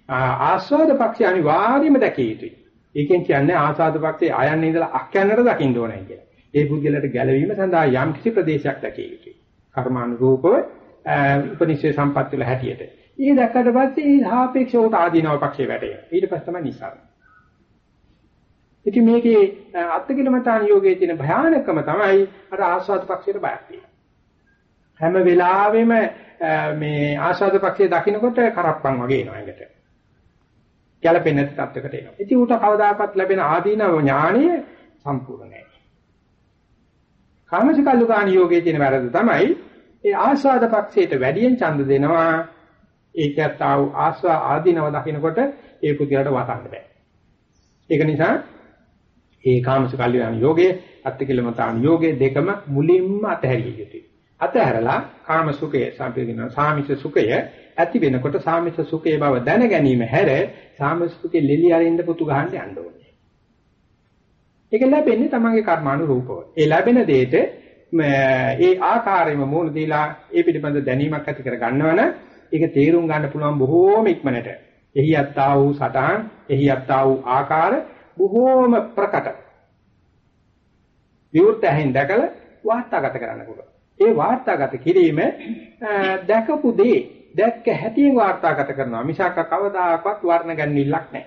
ආස්වාද පක්ෂය අනිවාර්යයෙන්ම දැකිය යුතුයි. ඒකෙන් කියන්නේ ආස්වාද පක්ෂයේ ආයන්න ඉඳලා අක්යන්නට දකින්න ඕනේ කියලා. ඒ පුද්ගලයාට ගැලවීම සඳහා යම් කිසි ප්‍රදේශයක් දැකිය යුතුයි. කර්මානුරූපව උපනිෂේ සම්පත් වල හැටියට. ඊ දැක්කට පස්සේ ඊ සාපේක්ෂව ආදීනව පක්ෂේ වැටෙනවා. ඊට පස්සේ තමයි නිසාරය. ඉතින් මේකේ අත්කිලමතාන යෝගයේ තියෙන භයානකම තමයි අර ආස්වාද පක්ෂයට බයක් තියෙනවා. හැම වෙලාවෙම මේ ආස්වාද පක්ෂයේ දකින්නකොට කරප්පන් වගේ එනවා එකට. ගැළපෙන්නේ නැති තත්යකට එනවා. ඉතින් උට කවදාකවත් ලැබෙන ආදීනව ඥානය සම්පූර්ණ නැහැ. කාමසිකල්ලුකාණ යෝගයේ තියෙන වැරද්ද තමයි ඒ ආස්වාද පක්ෂයට වැඩියෙන් ඡන්ද දෙනවා ඒකත් ආව ආස්වා ආදීනව දකින්නකොට ඒ පුතියට වසන්න බෑ. ඒක නිසා ඒ කාමස කල්යාණ යෝගයේ අත්තිකිලමතාන යෝගයේ දෙකම මුලින්ම අතහැරිය යුතුයි. අතහැරලා කාම සුඛය සම්පූර්ණ සාමිච්ච සුඛය ඇති වෙනකොට සාමිච්ච සුඛයේ බව දැන ගැනීම හැර සාමිච්ච සුඛේ ලෙලි අරින්න පුතු ගහන්න යන්න ඕනේ. ඒක ලැබෙන්නේ තමන්ගේ කර්මානුරූපව. ඒ ලැබෙන දෙයට ඒ ආකාරයෙන්ම මූණ දීලා ඒ පිළිබඳ දැනීමක් ඇති කර ගන්නවනම් ඒක තේරුම් ගන්න පුළුවන් බොහෝම ඉක්මනට. එහි යත්තා වූ සටහන්, එහි යත්තා වූ ආකාර බොහෝම ප්‍රකට. විවෘත ඇහෙන් දැකලා වාර්තාගත කරන්න පුළුවන්. ඒ වාර්තාගත කිරීම දැකපු දේ දැක්ක හැටියෙන් වාර්තාගත කරනවා. මිසක් කවදාකවත් වර්ණ ගැන්විල්ලක් නැහැ.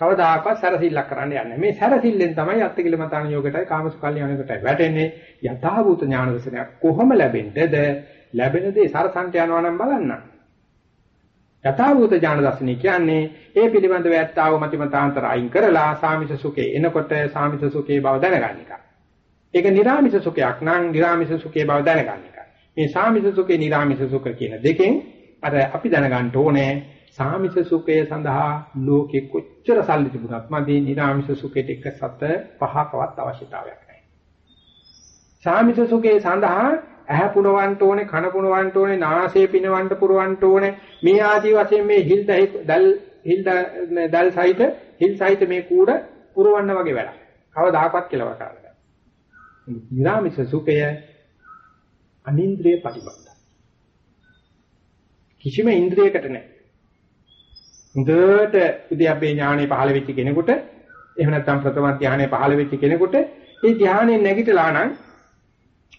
කවදාකවත් සැරසිල්ලක් කරන්න යන්නේ. මේ සැරසිල්ලෙන් තමයි අත්තිකිලමතාන යෝගයටයි කාමසුකල්යාණයකටයි වැටෙන්නේ. යථාභූත ඥාන දර්ශනයක් කොහොම ලැබෙන්නේද? ලැබෙන දේ සරසන්ට යනවා නම් බලන්න. යථාභූත ඥාන දර්ශනය කියන්නේ ඒ පිළිබඳව ඇත්තව මතිමතාන්තර අයින් කරලා සාමිස සුඛේ එනකොට සාමිස සුඛේ බව දැනගන්න එක. ඒක නිර්ාමිස සුඛයක් නම් නිර්ාමිස සුඛේ බව දැනගන්න එක. මේ සාමිස සුඛේ නිර්ාමිස සුඛ කියන දෙකෙන් අර අපි දැනගන්න ඕනේ සාමිස සුඛය සඳහා ලෝකෙ කොච්චර සල්ලි තිබුණත් මදි නිර්ාමිස සුඛයට එක සත පහකවත් අවශ්‍යතාවයක් නැහැ. සාමිස සුඛය සඳහා ඇහැ පුනවන්න ඕනේ, කන පුනවන්න ඕනේ, නාසය පිනවන්න පුරවන්න ඕනේ. මේ ආදී වශයෙන් මේ හිල් දල් හිල් දල් සහිත හිල් සහිත මේ කූඩ පුරවන්න වගේ වැඩක්. කවදාකවත් කෙලව කරන්නේ. නිරාමිස සුඛය අනින්ද්‍රිය ප්‍රතිබන්ධ. කිසිම ඉන්ද්‍රියකට නැහැ. හොඳට උද්‍යප්පේ ඥානෙ පහළ වෙච්ච කෙනෙකුට එහෙම නැත්නම් ප්‍රථම ධානය පහළ වෙච්ච කෙනෙකුට ඒ ධානයෙන් නැගිටලා නම්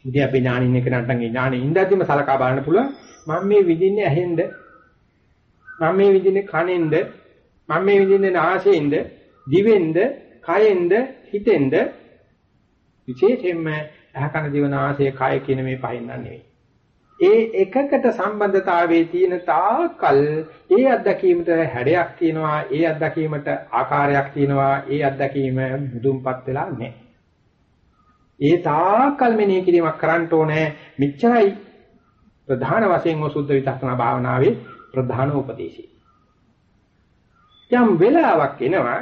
ඉතින් අපි ඥානින් එක නැත්නම් ඒ ඥානෙ ඉඳද්දිම සලකා බලන්න පුළුවන්. මම මේ විඳින්නේ ඇහෙන්ද? මම මේ විඳින්නේ කනෙන්ද? මම මේ විඳින්නේ නාසයෙන්ද? දිවෙන්ද? කයෙන්ද? හිතෙන්ද? විශේෂයෙන්ම ඇහ කන දිව නාසය කය කියන මේ පහෙන් නෙවෙයි ඒ එකකට සම්බන්ධතාවයේ තියෙන තාකල් ඒ අත්දැකීමට හැඩයක් තියෙනවා ඒ අත්දැකීමට ආකාරයක් තියෙනවා ඒ අත්දැකීම මුදුන්පත් වෙලා නැහැ ඒ තාකල් මෙනෙහි කිරීමක් කරන්න ඕනේ. මෙච්චරයි ප්‍රධාන වශයෙන් සුද්ධ විදර්ශනා භාවනාවේ ප්‍රධාන උපදේශය. යම් වෙලාවක් එනවා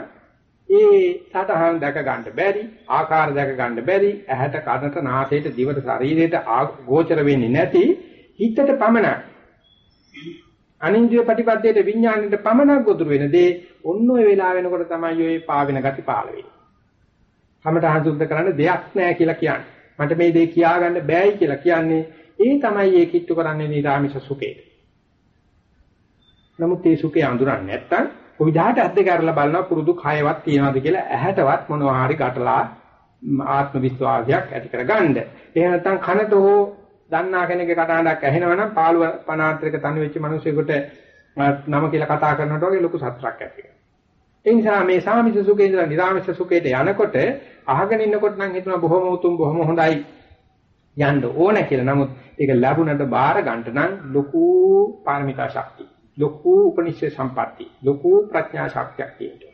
ඒ සතහන් දැක ගන්න බැරි, ආකාර දැක ගන්න බැරි, ඇහැට කනට නාසයට දිවට ශරීරයට ගෝචර වෙන්නේ නැති හිතට පමණක් අනින්ද්‍රිය ප්‍රතිපදයට විඥාණයට පමණක් ගොදුරු වෙන දේ ඔන්න ඔය වෙලාව වෙනකොට තමයි ඔය පාවෙන ගති පාළ වෙන්නේ. කමටහන් සුද්ධ කරන්න දෙයක් නැහැ කියලා කියන්නේ. මට මේ දේ කියාගන්න බෑයි කියලා කියන්නේ ඒ තමයි ඒ කිට්ටු කරන්නේ නිරාමිෂ සුඛේ. නමුත් ඒ සුඛේ අඳුරන්නේ නැත්තම් කොවිදාට අද්ද කරලා බලනවා පුරුදු කයවත් තියනවාද කියලා ඇහැටවත් මොනවා හරි ගැටලා ආත්ම විශ්වාසයක් ඇති කරගන්න. එහෙම නැත්නම් කනට හෝ දන්නා කෙනෙක්ගේ කතාවක් ඇහෙනවනම් පාළුව පනාන්තරයක තනි වෙච්ච මිනිසෙකුට නම කියලා කතා කරනකොට වගේ ලොකු සතුටක් ඇති වෙනවා. ඒ නිසා මේ සාමිස සුඛේ ඉඳලා නිරාමිෂ සුඛයට යනකොට අහගෙන ඉන්නකොට නම් හිතනවා බොහොම උතුම් බොහොම හොඳයි යන්න ඕන කියලා. නමුත් ඒක ලැබුණට බාර ගන්න නම් ලොකු පාරමිතා ශක්තිය, ලොකු උපනිෂේ සම්පatti, ලොකු ප්‍රඥා ශක්තියක් තියෙනවා.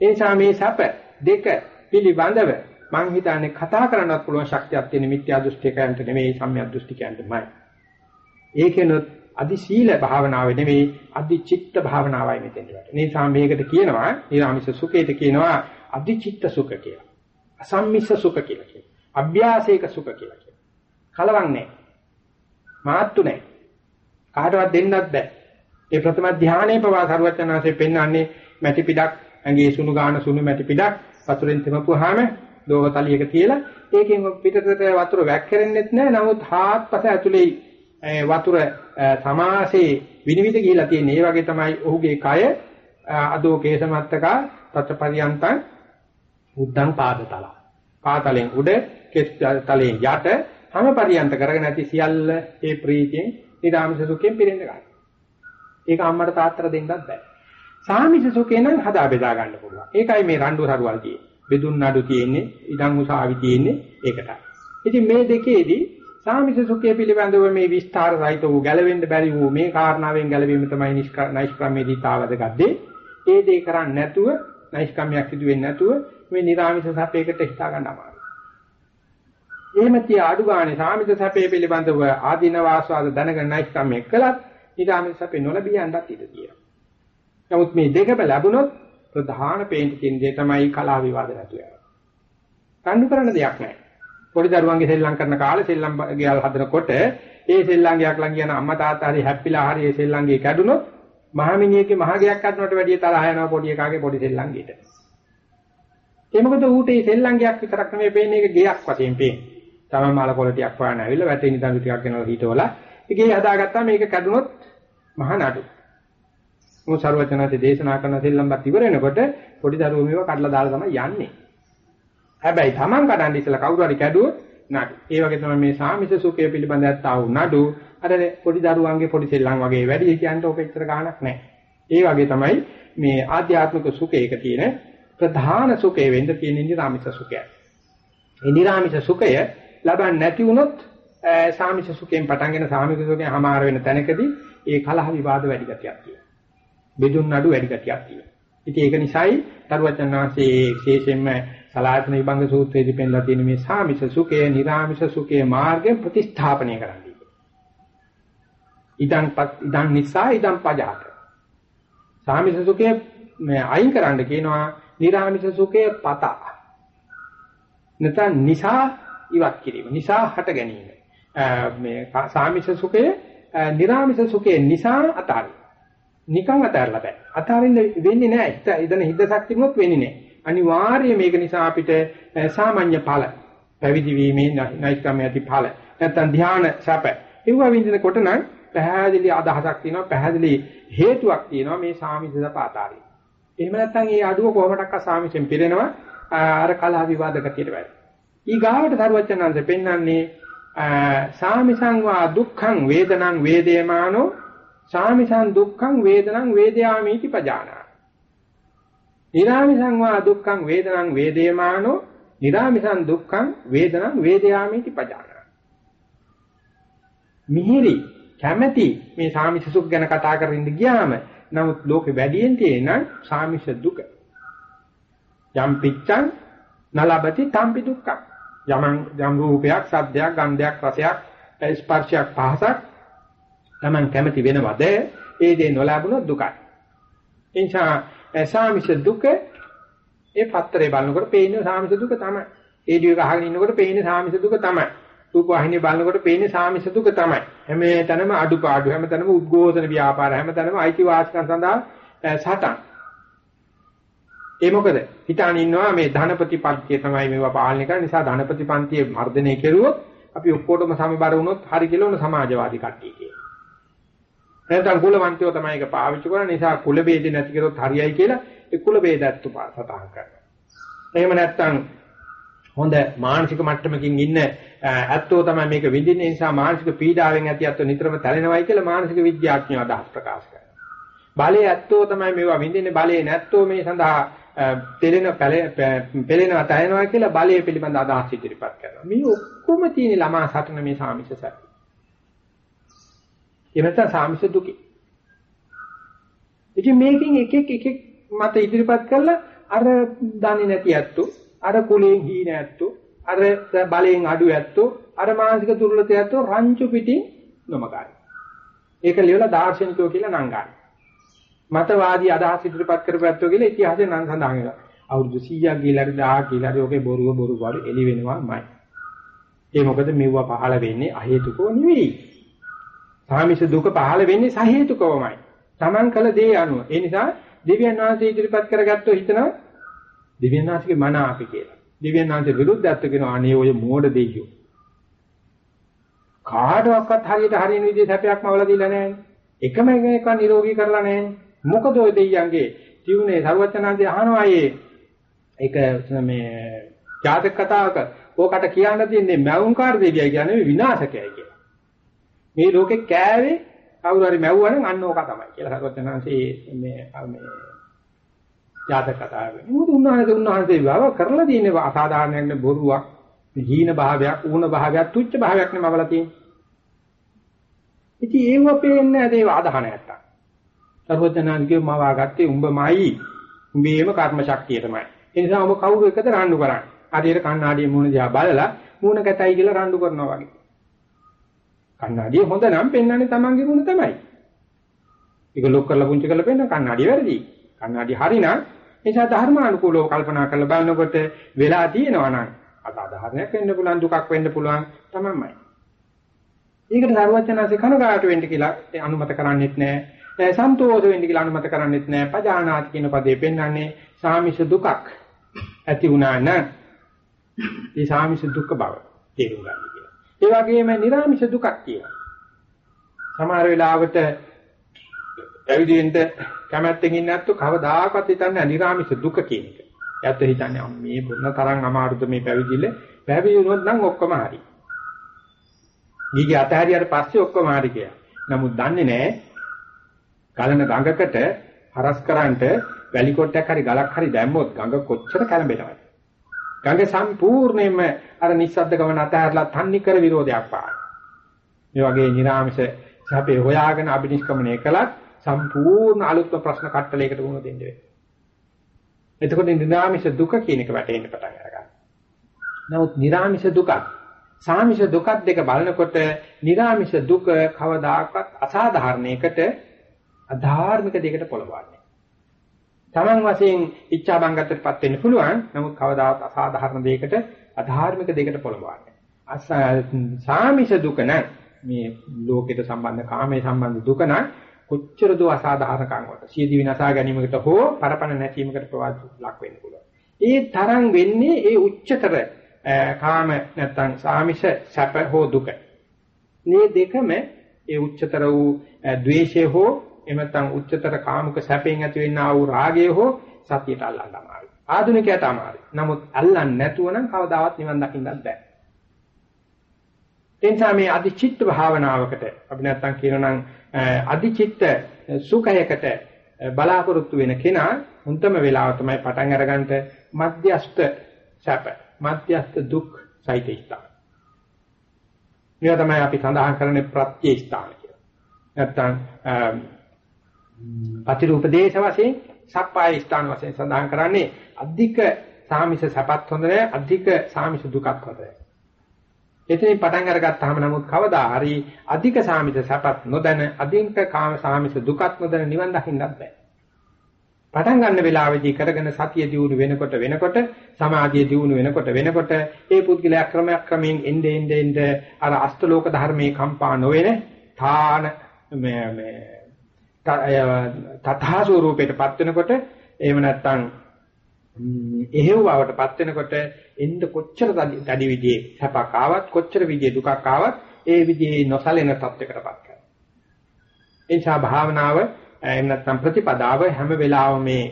ඒ නිසා මේ සැප දෙක පිළිබඳව මං හිතන්නේ කතා කරන්නත් පුළුවන් ශක්තියක් තියෙන මිත්‍යා දෘෂ්ටිකයන්ට නෙමෙයි සම්‍යක් දෘෂ්ටිකයන්ටමයි. ඒකෙනොත් අදි සීල භාවනාව නෙවෙයි අදි චිත්ත භාවනාවයි මෙතෙන්ට වටේ. මේ නිසා මේකට කියනවා නිරාමිෂ සුඛයට කියනවා අදි චිත්ත සුඛ කියලා. අසම්මිෂ සුඛ කියලා කියනවා. අභ්‍යාසයක සුඛ කියලා කියනවා. කලවම් නැහැ. මාත්තු නැහැ. කාටවත් දෙන්නත් බෑ. ඒ ප්‍රථම ධානයේ පවා සරුවචනාංශයෙන් පෙන්වන්නේ මැටි පිටක් ඇඟේ සුණු ගාන සුණු මැටි පිටක් වතුරෙන් තෙමපුවාම දෝවතලියක තියලා ඒකෙන් පිටතට වතුර වැක්කෙරෙන්නෙත් නැහැ. නමුත් හාත්පස ඇතුලේ වතුර සමාසේ විනිවිද ගිහිලා තියෙන. ඒ වගේ තමයි ඔහුගේ කය අදෝ කේසමත්තකා තත්පරියන්තං උද්දං පාදතල. පාතලෙන් උඩ කෙස් තලයෙන් යට හැම පරියන්ත කරගෙන ඇති සියල්ල ඒ ප්‍රීතියෙන් නිරාමිෂ සුඛයෙන් පිරෙන්න ගන්න. ඒක අම්මට තාත්තට දෙන්නත් බෑ. සාමිෂ සුඛේ නම් හදා බෙදා ගන්න පුළුවන්. ඒකයි මේ රණ්ඩු සරුවල් තියෙන්නේ. බෙදුන් නඩු තියෙන්නේ, ඉඩම් උසාවි තියෙන්නේ ඒකටයි. ඉතින් මේ දෙකේදී සාමිස සුඛය පිළිබඳව මේ විස්තර සහිත වූ ගැලවෙන්න බැරි වූ මේ කාරණාවෙන් ගැලවීම තමයි නයිෂ්ක්‍රමයේදීතාවදගද්දේ. ඒ දේ කරන්නේ නැතුව නයිෂ්ක්‍රමයක් සිදු වෙන්නේ නැතුව මේ නිර්ආමිෂ සැපයකට හිතා ගන්න අමාරුයි. එහෙම තිය අඩු ගානේ සාමිත සැපේ පිළිබඳව ආදීන වාස්වාද දැනගෙන නයිෂ්ක්‍රමයක් කළත් නිරාමිෂ සැපේ නොලැබී යන්නත් ඉඩ තියෙනවා. නමුත් මේ දෙකම ලැබුණොත් ප්‍රධාන පේන්ට් තියෙන දේ තමයි කලාව විවාද නැතුව යනවා. කණ්ඩු කරන දෙයක් නැහැ. පොඩි දරුවන්ගේ සෙල්ලම් කරන කාලේ සෙල්ලම් ගෙයල් හදනකොට ඒ සෙල්ලම් ගයක් ළඟ යන අම්මා තාත්තා හරි හැප්පිලා හරි ඒ සෙල්ලම් ගේ කැඩුනොත් මහමිනියගේ මහගයක් හදනවට වැඩිය තරහ යනවා පොඩි එකාගේ පොඩි සෙල්ලම් ගෙට. ඒ මොකද ඌට මේ සෙල්ලම් ගයක් විතරක් නෙමෙයි පේන්නේ ඒක ගයක් වශයෙන් පේන්නේ. තමයි මාල කොළ ටිකක් පාන ඇවිල්ලා වැටේ නිදන් ටිකක් ගෙනලා හිටවලා ඒකේ හදාගත්තා මේක කැඩුනොත් මහ නඩු. මොහොත ਸਰවචනන්සේ දේශනා කරන සෙල්ලම්පත් ඉවර වෙනකොට පොඩි දරුවෝ මේව කඩලා දාලා තමයි යන්නේ. හැබැයි Taman කඩන් ඉස්සලා කවුරු හරි කැඩුවොත් නඩු. ඒ වගේ තමයි මේ සාමිත සුඛය පිළිබඳ ඇත්තා වූ නඩු. අර පොඩි දරුවන්ගේ පොඩි සෙල්ලම් වගේ වැඩි කියන්න ඕක එච්චර ගාණක් නැහැ. ඒ වගේ තමයි මේ ආධ්‍යාත්මික සුඛයක තියෙන ප්‍රධාන සුඛය වෙන්න තියෙන නිරාමිත සුඛය. ඒ නිරාමිත සුඛය ලබන්නේ නැති වුණොත් සාමිත සුඛයෙන් පටන්ගෙන සාමික සුඛයෙන් හමාර වෙන තැනකදී ඒ කලහ විවාද වැඩි ගතියක් තියෙනවා. බෙදුන් නඩු වැඩි ගතියක් තියෙනවා. ඉතින් ඒක නිසායි තරුවචන් වහන්සේ විශේෂයෙන්ම සලායතන විභංග සූත්‍රයේදී පෙන්ලා තියෙන මේ සාමිස සුඛය, නිර්ාමිෂ සුඛය මාර්ගයෙන් ප්‍රතිස්ථාපනය කරන්නයි. ඉදන් ඉදන් නිසා ඉදන් පජාත. සාමිස සුඛය මේ අයින් කරන්න කියනවා නිර්ාමිෂ සුඛය පත. නැත්නම් නිසා ඉවත් කිරීම. නිසා හට ගැනීම. මේ සාමිස සුඛය, නිර්ාමිෂ සුඛය නිසා අතාරින. නිකන් අතහැරලා බෑ. අතහරින්න වෙන්නේ නැහැ. ඉතන හිතසක් තිබුණොත් වෙන්නේ නැහැ. අනිවාර්යයෙන් මේක නිසා අපිට සාමාන්‍ය ඵල පැවිදි වීමේ නෛක්‍රම යති ඵල නැත්තම් ධ්‍යාන සැප ඒව විඳිනකොට නම් පැහැදිලි අදහසක් තියෙනවා පැහැදිලි හේතුවක් තියෙනවා මේ සාමිස සපාතාරේ. එහෙම නැත්නම් ඒ අඩුව කොහොමඩක්ක සාමිසෙන් පිරෙනවා අර කලහ විවාද ගතියට වැඩි. ඊ ගාවට සරුවචනන්ද පෙන්වන්නේ සාමිසං වා දුක්ඛං වේදනං වේදේමානෝ සාමිසං දුක්ඛං වේදනං වේදයාමීති පජානා. නිරාමිසං වා දුක්ඛං වේදනං වේදේමානෝ නිරාමිසං දුක්ඛං වේදනං වේදයාමීති පජානා. මිහිරි කැමැති මේ සාමිස සුඛ ගැන කතා කරමින් ගියාම නමුත් ලෝකෙ වැඩියෙන් තියෙන සාමිස දුක. යම් පිච්ඡං නලබති තම්පි දුක්ඛං. යමං යම් රූපයක්, සද්දයක්, ගන්ධයක්, රසයක්, ස්පර්ශයක්, පහසක් Taman කැමති වෙනවද? ඒ දේ නොලැබුණොත් දුකයි. ඒ නිසා සාමිෂ දුක ඒ පත්‍රේ බලනකොට පේන්නේ සාමිෂ දුක තමයි. රේඩියෝ එක අහගෙන ඉන්නකොට පේන්නේ සාමිෂ දුක තමයි. රූප වාහිනිය බලනකොට පේන්නේ සාමිෂ දුක තමයි. හැම තැනම අඩුපාඩු හැම තැනම උද්ඝෝෂණ ව්‍යාපාර හැම තැනම අයිතිවාසිකම් සඳහා සටන්. ඒ මොකද? හිතාන ඉන්නවා මේ ධනපති පන්තිය තමයි මේවා පාලනය කරන නිසා ධනපති පන්තිය මර්ධනය කෙරුවොත් අපි ඔක්කොටම සමබර වුණොත් හරි කියලා උන සමාජවාදී කට්ටිය කියනවා. නැත්නම් කුලවන්තයෝ තමයි ඒක පාවිච්චි කරන නිසා කුල ભેද නැති කරොත් හරියයි කියලා ඒ කුල ભેදත්තු සතහන් කරනවා. එහෙම නැත්නම් හොඳ මානසික මට්ටමකින් ඉන්න ඇත්තෝ තමයි මේක විඳින්නේ නිසා මානසික පීඩාවෙන් ඇති ඇත්තෝ නිතරම තැලෙනවයි කියලා මානසික විද්‍යාඥයෝ අදහස් ප්‍රකාශ කරනවා. බලයේ ඇත්තෝ තමයි මේවා විඳින්නේ බලයේ නැත්තෝ මේ සඳහා පෙළෙන පෙළෙනවා තැලෙනවා කියලා බලයේ පිළිබඳ අදහස් ඉදිරිපත් කරනවා. මේ ඔක්කොම තියෙන ළමා සටන මේ සාමිෂ සත්‍ය. එහෙම නැත්නම් සාමිෂ දුකේ. ඉතින් මේකෙන් එක එක එක එක මත ඉදිරිපත් කළා අර දන්නේ නැති ඇත්තෝ, අර කුලයෙන් හීන ඇත්තෝ, අර බලයෙන් අඩු ඇත්තෝ, අර මානසික දුර්වලත ඇත්තෝ රංචු පිටින් නොමගායි. ඒක ලියලා දාර්ශනිකයෝ කියලා නම් ගන්න. මතවාදී අදහස් ඉදිරිපත් කරපැත්තෝ කියලා ඉතිහාසයේ නම් සඳහන් වෙනවා. අවුරුදු 100ක් ගිහලා 1000ක් ගිහලා ඔකේ බොරුව බොරු බරු එළි වෙනවාමයි. ඒ මොකද මෙව්වා පහළ වෙන්නේ අහේතුකව නෙවෙයි. සාමිෂ දුක පහළ වෙන්නේ සහේතුකවමයි. Taman කළ දේ අනුව. ඒ නිසා දෙවියන් වහන්සේ ඉදිරිපත් කරගත්තෝ හිතනවා දෙවියන් වහන්සේගේ මන අපි කියලා. දෙවියන් වහන්සේ විරුද්ධත්ව කියන අනේ ඔය මෝඩ දෙයියෝ. කාටවත් හරියට හරියන විදිහේ සැපයක්ම අවලා දීලා නැහැ. එකම එකක් නිරෝගී කරලා නැහැ. මොකද ඔය දෙයියන්ගේ ජීවනේ ਸਰවචනාන්දී අහනවා ඒ ඒක මේ ජාතක කතාවක ඕකට කියන්න තියෙන්නේ මෞංකාර දෙවියයි කියන්නේ විනාශකයයි කියලා. මේ ලෝකේ කෑවේ කවුරු හරි මැව්වනම් අන්න ඕක තමයි කියලා සරුවචනහන්සේ මේ මේ ජාතක කතාවේ. මොකද උන්වහන්සේ උන්වහන්සේ විවාහ කරලා තියෙන අසාධාරණයක් බොරුවක්, හීන භාවයක්, ඌණ භාවයක්, තුච්ච භාවයක් නෙමවලා තියෙන්නේ. ඉතින් ඒව පේන්නේ නැහැ ඒව අදහන නැත්තම්. සරුවචනහන්සේ මවාගත්තේ උඹමයි. උඹේම කර්ම ශක්තිය තමයි. ඒ නිසා ඔබ කවුරු එකද රණ්ඩු කරන්නේ? හරියට කණ්ණාඩියේ මූණ දිහා බලලා මූණ කැතයි කියලා රණ්ඩු කරනවා වගේ. කන්නඩිය හොඳ නම් පෙන්වන්නේ Tamange ගුණ තමයි. ඒක ලොක් කරලා පුංචි කරලා පෙන්න කන්නඩිය වැරදි. කන්නඩිය හරිනම් නිසා ධර්මානුකූලව කල්පනා කරලා බලනකොට වෙලා තියෙනවා නම් අසාධාරණයක් වෙන්න පුළුවන් දුකක් වෙන්න පුළුවන් තමයි. ඒකට සර්වඥාන්සේ කනගාට වෙන්න කියලා අනුමත කරන්නේත් නැහැ. සන්තෝෂ වෙන්න කියලා අනුමත කරන්නේත් නැහැ. පජානාති කියන පදේ පෙන්වන්නේ සාමිෂ දුකක් ඇති වුණා නම් ඒ සාමිෂ දුක්ඛ බව තේරුම් ගන්න කියලා. ඒ වගේම නිර්ාමිෂ දුකක් කියනවා. සමහර වෙලාවට පැවිදෙන්න කැමැත්තෙන් ඉන්නේ නැත්තු කවදාකවත් හිතන්නේ නිර්ාමිෂ දුක කියන එක. ඇත්ත හිතන්නේ මේ මොන තරම් අමාරුද මේ පැවිදිල පැවිදි වුණොත් නම් ඔක්කොම හරි. ගිහි අතහැරියට පස්සේ ඔක්කොම හරි කියලා. නමුත් දන්නේ නැහැ ගලන ගඟකට හරස් කරන්ට වැලි කොටයක් හරි ගලක් හරි දැම්මොත් ගඟ කොච්චර කැළඹෙනවද? ගඟ සම්පූර්ණයෙන්ම අර නිස්සද්ද ගමන අතහැරලා තන්නේ කර විරෝධයක් පාන. මේ වගේ නිරාමස සැපේ හොයාගෙන අබිනිෂ්ක්‍මණය කළත් සම්පූර්ණ අලුත්ම ප්‍රශ්න කට්ටලයකට වුණ දෙන්න වෙනවා. එතකොට නිරාමිෂ දුක කියන එක වැටෙන්න පටන් ගන්නවා. නමුත් නිරාමිෂ දුකත් සාමිෂ දුකත් දෙක බලනකොට නිරාමිෂ දුක කවදාකවත් අසාධාරණයකට අධාර්මික දෙයකට පොළඹවන්නේ. Taman වශයෙන් ඉච්ඡා බංගතටපත් වෙන්න පුළුවන්. නමුත් කවදාවත් අසාධාරණ දෙයකට අධාර්මික දෙයකට පොළඹවන්නේ. සාමිෂ දුක නම් මේ ලෝකයට සම්බන්ධ කාමයේ සම්බන්ධ දුක නම් කොච්චර දෝ අසාධාරණකම් වලට සියදි විනාශා ගැනීමකට හෝ පරපණ නැතිවීමකට ප්‍රවාද ලක් වෙන්න පුළුවන්. ඒ තරම් වෙන්නේ ඒ උච්චතර කාම නැත්තම් සාමිෂ සැප හෝ දුක. මේ දෙකම ඒ උච්චතර වූ ද්වේෂය හෝ එහෙම නැත්නම් උච්චතර කාමක සැපෙන් ඇති වෙන්නා වූ රාගය හෝ සතියට අල්ලන්න අමාරුයි. ආධුනිකයට අමාරුයි. නමුත් අල්ලන්නේ නැතුව නම් කවදාවත් නිවන් දකින්නත් බෑ. එනිසා මේ අධිචිත්ත භාවනාවකට අපි නැත්තම් කියනනම් අධිචිත්ත සුඛයකට බලාපොරොත්තු වෙන කෙනා උන්තම වේලාව තමයි පටන් අරගන්නට මධ්‍යස්ත සැප මධ්‍යස්ත දුක් සහිත ස්ථාන. මේවා තමයි අපි සඳහන් කරන්නේ ප්‍රත්‍ය ස්ථාන කියලා. නැත්තම් පතිරූපදේශ වශයෙන් සප්පාය ස්ථාන වශයෙන් සඳහන් කරන්නේ අධික සාමිෂ සැපත් හොඳ නැහැ අධික සාමිෂ දුකත් හොඳ නැහැ. එතනින් පටන් අරගත්තාම නමුත් කවදා හරි අධික සාමිත සැපත් නොදැන අධික කාම සාමිත දුකත් නොදැන නිවන් දකින්නත් බෑ. පටන් ගන්න වෙලාවේදී කරගෙන සතිය දියුණු වෙනකොට වෙනකොට සමාධිය දියුණු වෙනකොට වෙනකොට ඒ පුද්ගලයා ක්‍රමයක් ක්‍රමයෙන් එnde ende ende අර අෂ්ටලෝක ධර්මයේ කම්පා නොවන ථාන මේ මේ තථා ස්වරූපයටපත් වෙනකොට එහෙම නැත්නම් එහෙව් වවටපත් වෙනකොට එන්න කොච්චර දැඩි විදිහේ සැපක් ආවත් කොච්චර විදිහේ දුකක් ආවත් ඒ විදිහේ නොසලෙන තත්යකටපත් කරනවා. ඒ නිසා භාවනාව එහෙම නැත්නම් ප්‍රතිපදාව හැම වෙලාවෙම මේ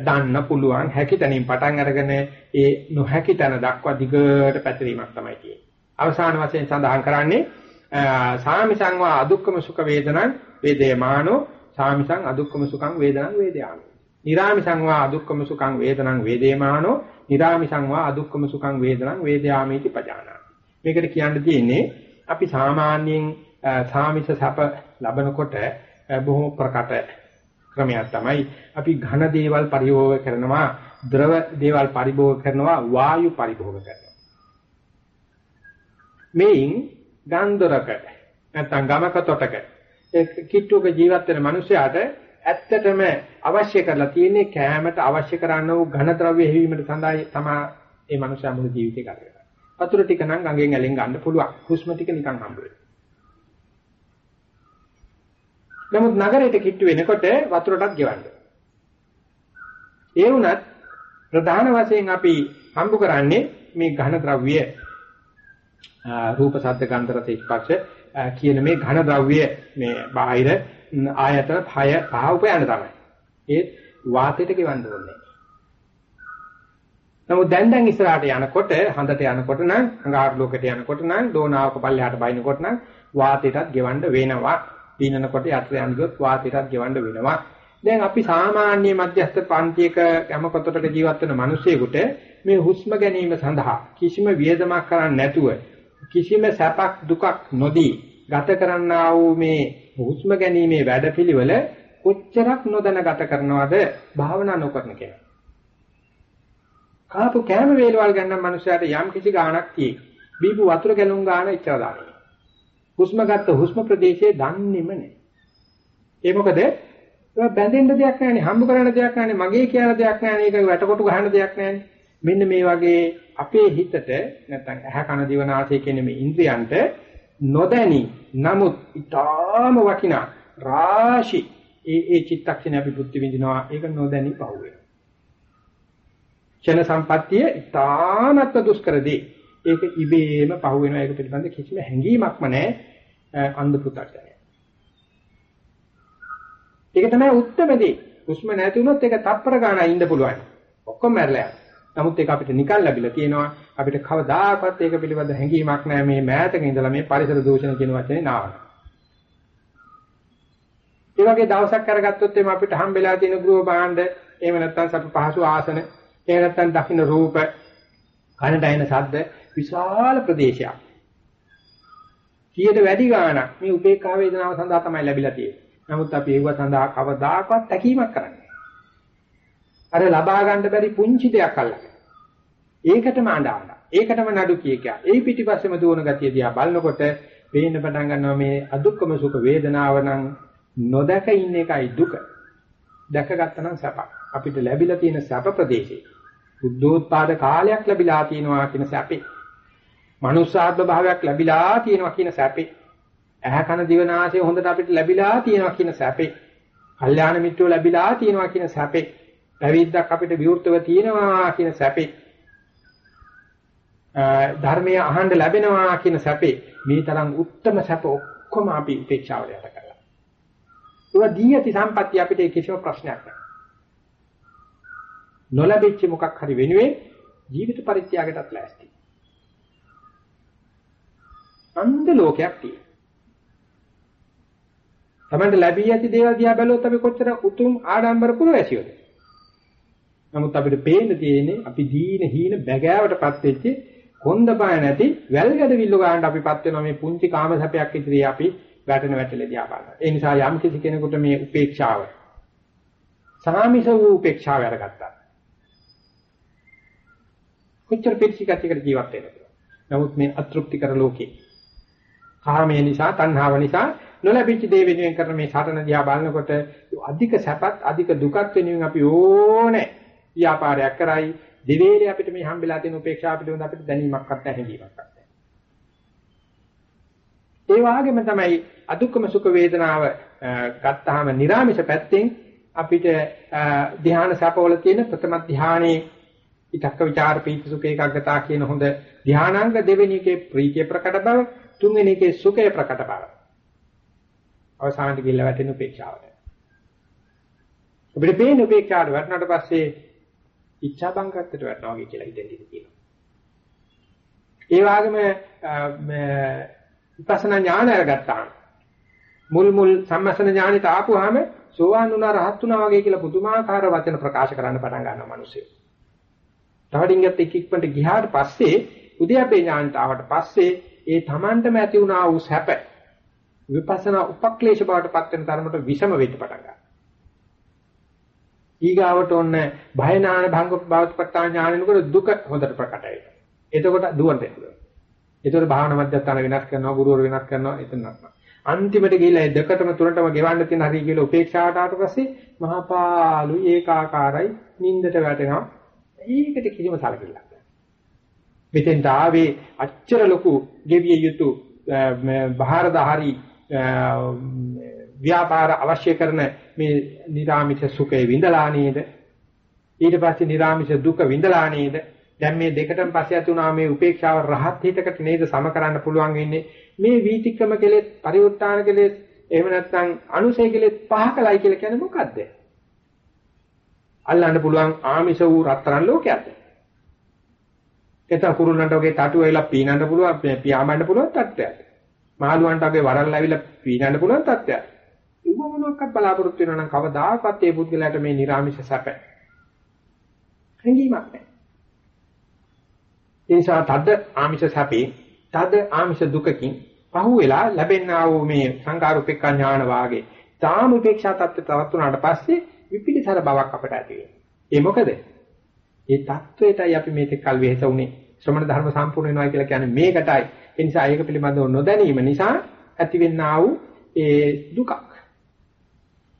දන්න පුළුවන් හැකි තැනින් පටන් අරගෙන ඒ නොහැකි තැන දක්වා දිගට පැතිරීමක් තමයි තියෙන්නේ. අවසාන වශයෙන් සඳහන් කරන්නේ සාමිසං වා අදුක්කම සුඛ වේදනං වේදේමානෝ සාමිසං අදුක්කම සුඛං වේදනං වේදයාමි. නිරාමිසං වා අදුක්කම සුඛං වේදනං වේදේමානෝ නිරාමිසං වා අදුක්කම සුඛං වේදනං වේදයාමීති පජානා. මේකට කියන්න තියෙන්නේ අපි සාමාන්‍යයෙන් සාමිස සැප ලබනකොට බොහෝ ප්‍රකට ක්‍රමයක් තමයි අපි ඝන දේවල් පරිභෝග කරනවා ද්‍රව දේවල් පරිභෝග කරනවා වායු පරිභෝග කරනවා. මේන් ගන්දරක නැත්නම් ගමක තොටක ඒ කිට්ටුවක ජීවත් වෙන මිනිසයාට ඇත්තටම අවශ්‍ය කරලා තියෙන්නේ කෑමට අවශ්‍ය කරන වූ ඝන ද්‍රව්‍ය හැවීමට සඳහා තමයි මේ මනුස්සයා මුළු ජීවිතේ ගත කරන්නේ. වතුර ටික නම් ගඟෙන් ඇලෙන් ගන්න පුළුවන්. හුස්ම ටික නිකන් හම්බ නමුත් නගරයට කිට්ටු වෙනකොට වතුරටත් ගෙවන්න. ඒ වුණත් ප්‍රධාන වශයෙන් අපි හම්බ කරන්නේ මේ ඝන ද්‍රව්‍ය රූප ශබ්ද ගන්ධ රස ස්පර්ශ කියන මේ ඝන ද්‍රව්‍ය මේ බාහිර ආයතන 6 පහ උපයන්න තමයි. ඒත් වාතයට ගෙවන්න ඕනේ. නමුත් දැන් දැන් ඉස්සරහට යනකොට හඳට යනකොට නම් අඟහරු ලෝකයට යනකොට නම් දෝනාවක පල්ලෙහාට බයිනකොට නම් වාතයටත් ගෙවන්න වෙනවා. පීනනකොට යට යන ගියොත් වාතයටත් ගෙවන්න වෙනවා. දැන් අපි සාමාන්‍ය මධ්‍යස්ථ පන්තියක යම කොටතක ජීවත් වෙන මිනිසෙකුට මේ හුස්ම ගැනීම සඳහා කිසිම වියදමක් කරන්නේ නැතුව කිසිම සැපක් දුකක් නොදී ගත කරන්නා වූ මේ හුස්ම ගැනීමේ වැඩපිළිවෙල කොච්චරක් නොදැන ගත කරනවද භාවනා නොකරන කෙනා. කාපු කෑම වේලවල් ගන්න මනුස්සයාට යම් කිසි ගාණක් තියෙයි. බීපු වතුර ගැලුම් ගාණ ඉච්චා දාන්නේ. හුස්ම ගත්ත හුස්ම ප්‍රදේශයේ දන්නේම නැහැ. ඒ මොකද ඒක බැඳෙන්න දෙයක් නැහැනේ, හම්බ කරන්න දෙයක් නැහැනේ, මගේ කියන දෙයක් නැහැනේ, ඒක වැටකොටු ගහන්න දෙයක් නැහැනේ. මෙන්න මේ වගේ අපේ හිතට නැත්නම් ඇහ කන දිව නාසය කියන මේ ඉන්ද්‍රියන්ට නොදැනි නමුත් ඊටාම වටිනා රාශි ඒ ඒ චිත්තක්ෂණ අපි බුද්ධ විඳිනවා ඒක නොදැනි පහුවේ. ක්ෂණ සම්පත්තිය ඊටානත් දුෂ්කරදී ඒක ඉබේම පහුවෙනවා ඒක පිළිබඳ කිසිම හැඟීමක්ම නැහැ අන්ධ පුතර්ජනය. ඒක තමයි උත්තරමදී. හුස්ම නැති වුණොත් ඒක තප්පර ගානක් ඉන්න පුළුවන්. ඔක්කොම මැරලා යනවා. නමුත් ඒක අපිට නිකන් ලැබිලා තියෙනවා. අපිට කවදාකවත් ඒක පිළිබඳ හැඟීමක් නැහැ මේ මෑතක ඉඳලා මේ පරිසර දූෂණ කියන වචනේ නාවන. ඒ වගේ දවසක් කරගත්තොත් එimhe අපිට හම්බෙලා තියෙන ගෘහ භාණ්ඩ එහෙම නැත්නම් සප පහසු ආසන එහෙම නැත්නම් දකින්න රූප කනට එන ශබ්ද විශාල ප්‍රදේශයක්. කීයට වැඩි ගාණක් මේ උපේක්ඛා වේදනාව සඳහා තමයි ලැබිලා තියෙන්නේ. නමුත් අපි ඒව සඳහා කවදාකවත් තැකීමක් කරන්නේ අර ලබා ගන්න බැරි පුංචි දෙයක් අල්ලගෙන. ඒකටම අඬන. ඒකටම නඩු කිය කිය. ඒ පිටිපස්සෙම දුවන ගතිය දිහා බලනකොට පේන්න පටන් ගන්නවා මේ අදුක්කම සුඛ වේදනාව නම් නොදක ඉන්න එකයි දුක. දැකගත්තා නම් සැප. අපිට ලැබිලා තියෙන සැප ප්‍රදේශේ. බුද්ධෝත්පාද කාලයක් ලැබිලා තියෙනවා කියන සැපේ. මනුස්සාත්ම භාවයක් ලැබිලා තියෙනවා කියන සැපේ. ඇහැ කන දිව නාසය හොඳට අපිට ලැබිලා තියෙනවා කියන සැපේ. කල්යාණ මිත්‍රෝ ලැබිලා තියෙනවා කියන සැපේ. පැවිද්දක් අපිට විවෘතව තියෙනවා කියන සැපේ ධර්මයේ අහන්න ලැබෙනවා කියන සැපේ මේ තරම් උත්තරම සැප ඔක්කොම අපි උපේක්ෂාවට යට කරලා. ඒක දී ඇති සම්පත්‍ය අපිට කිසිම ප්‍රශ්නයක් නැහැ. නොලැබෙච්ච මොකක් හරි වෙනුවෙන් ජීවිත පරිත්‍යාගයටත් ලෑස්ති. අන්ධ ලෝකයක් තියෙනවා. තමන්ට ලැබී ඇති දේවල් දිහා බැලුවොත් අපි කොච්චර උතුම් ආඩම්බර පුරවැසියෝද? නමුත් අපිට පේන්න තියෙන්නේ අපි දීන හීන බැගෑවටපත් වෙච්ච කොන්ද පාය නැති වැල්ගඩ විල්ල ගන්න අපිපත් වෙනවා මේ පුංචි කාම සැපයක් ඉදිරියේ අපි වැටෙන වැටලදී ආපාරන. ඒ නිසා යම් කිසි කෙනෙකුට මේ උපේක්ෂාව සාමිස වූ උපේක්ෂාව අරගත්තා. කොච්චර පිළිසිකතියකට ජීවත් වෙනවද? නමුත් මේ අතෘප්තිකර ලෝකේ කාමයේ නිසා තණ්හාව නිසා නොලැබිච්ච දේ වෙනුවෙන් කරන මේ සාතන දිහා බලනකොට අධික සැපත් අධික දුකත් වෙනුවෙන් අපි ඕනේ ව්‍යාපාරයක් කරයි දිවේලේ අපිට මේ හම්බෙලා තියෙන උපේක්ෂාව පිළිබඳ අපිට දැනීමක්වත් නැහැ හැඟීමක්වත් නැහැ. ඒ වගේම තමයි අදුක්කම සුඛ වේදනාව ගත්තාම නිර්ාමිෂ පැත්තෙන් අපිට ධ්‍යාන සපවල තියෙන ප්‍රථම ධ්‍යානයේ ඊටක ਵਿਚාර පීති සුඛ ඒකාග්‍රතාව කියන හොඳ ධ්‍යානාංග දෙවෙනි එකේ ප්‍රීතිය ප්‍රකට බව තුන්වෙනි එකේ සුඛය ප්‍රකට බව. අවසානට ගිහිල්ලා වැටෙන උපේක්ෂාවට. අපිට පේන උපේක්ෂාවට වැටුණාට පස්සේ ඉච්ඡා බංගත්තට වැටෙනවා වගේ කියලා හිතෙන් ඉඳී කියනවා. ඒ වගේම විපස්සනා ඥාන අරගත්තාම මුල් මුල් සම්මසන ඥානෙට ආපුවාම සෝවාන් වුණා රහත් වුණා වගේ කියලා පුදුමාකාර වචන ප්‍රකාශ කරන්න පටන් ගන්නවා මිනිස්සු. තවඩින්ගත් එක්ක ඉක්මනට ගියාට පස්සේ උද්‍යපේ ඥානට ආවට පස්සේ ඒ Tamanටම ඇති වුණා වූ සැප විපස්සනා උපක්ලේශ බවට පත් වෙන තරමට විෂම වෙන්න පටන් ගන්නවා. ඊගාවට ඔන්න භය ඥාන භංග භවත්පත්තා ඥානෙනකොට දුක හොඳට ප්‍රකට වෙනවා. එතකොට දුවන්ට එනවා. එතකොට භාවනා මධ්‍යස්ථාන වෙනස් කරනවා, ගුරුවරු වෙනස් කරනවා, එතන නක්නවා. අන්තිමට ගිහිල්ලා ඒ දෙකටම තුනටම ගෙවන්න තියෙන හරිය කියලා උපේක්ෂාවට ආවට පස්සේ මහා පාළු ඒකාකාරයි නින්දට වැටෙනවා. ඒකට කිසිම සැලකිල්ලක් නැහැ. මෙතෙන්ට ආවේ අච්චර ලොකු ගෙවිය යුතු බහාරදහරි ව්‍යාපාර අවශ්‍ය කරන මේ නිරාමිෂ සුඛේ විඳලා නේද? ඊට පස්සේ නිරාමිෂ දුක විඳලා නේද? දැන් මේ දෙකටම පස්සේ ඇතුණා මේ උපේක්ෂාව රහත් හිතකට නේද සම කරන්න පුළුවන් වෙන්නේ? මේ වීතික්‍රම කෙලෙස් පරිවෘත්තාන කෙලෙස් එහෙම නැත්නම් අනුසය කෙලෙස් පහකලයි කියලා කියන්නේ මොකද්ද? අල්ලන්න පුළුවන් ආමිෂ වූ රත්තරන් ලෝකයක්ද එතන කුරුල්ලන්ට වගේ තටු වෙලා පීනන්න පුළුවන් පියාඹන්න පුළුවන් තත්ත්වයක් මාළුවන්ට වගේ වරල් ඇවිල්ලා පීනන්න පුළුවන් තත්ත්වයක් ඉව මොනවාක්වත් බලාපොරොත්තු වෙනවා නම් කවදාකවත් ඒ පුද්ගලයාට මේ නිර්ාමිෂ සැප හැඟීමක් නැහැ. ඒ නිසා තද ආමිෂ සැපේ තද ආමිෂ දුකකින් පහුවෙලා ලැබෙනා වූ මේ සංකාරුපේක්ඛ ඥාන වාගේ තාම උපේක්ෂා தත්ත්වයට තවත් උනාට පස්සේ විපිලිසර බවක් අපට ඇති වෙනවා. ඒ මොකද? ඒ தත්ත්වයටයි අපි මේක කල් වෙහෙස උනේ. ශ්‍රමණ ධර්ම සම්පූර්ණ වෙනවා කියලා කියන්නේ මේකටයි. ඒ නිසා ඒක පිළිබඳව නොදැනීම නිසා ඇතිවෙනා වූ ඒ දුකක්.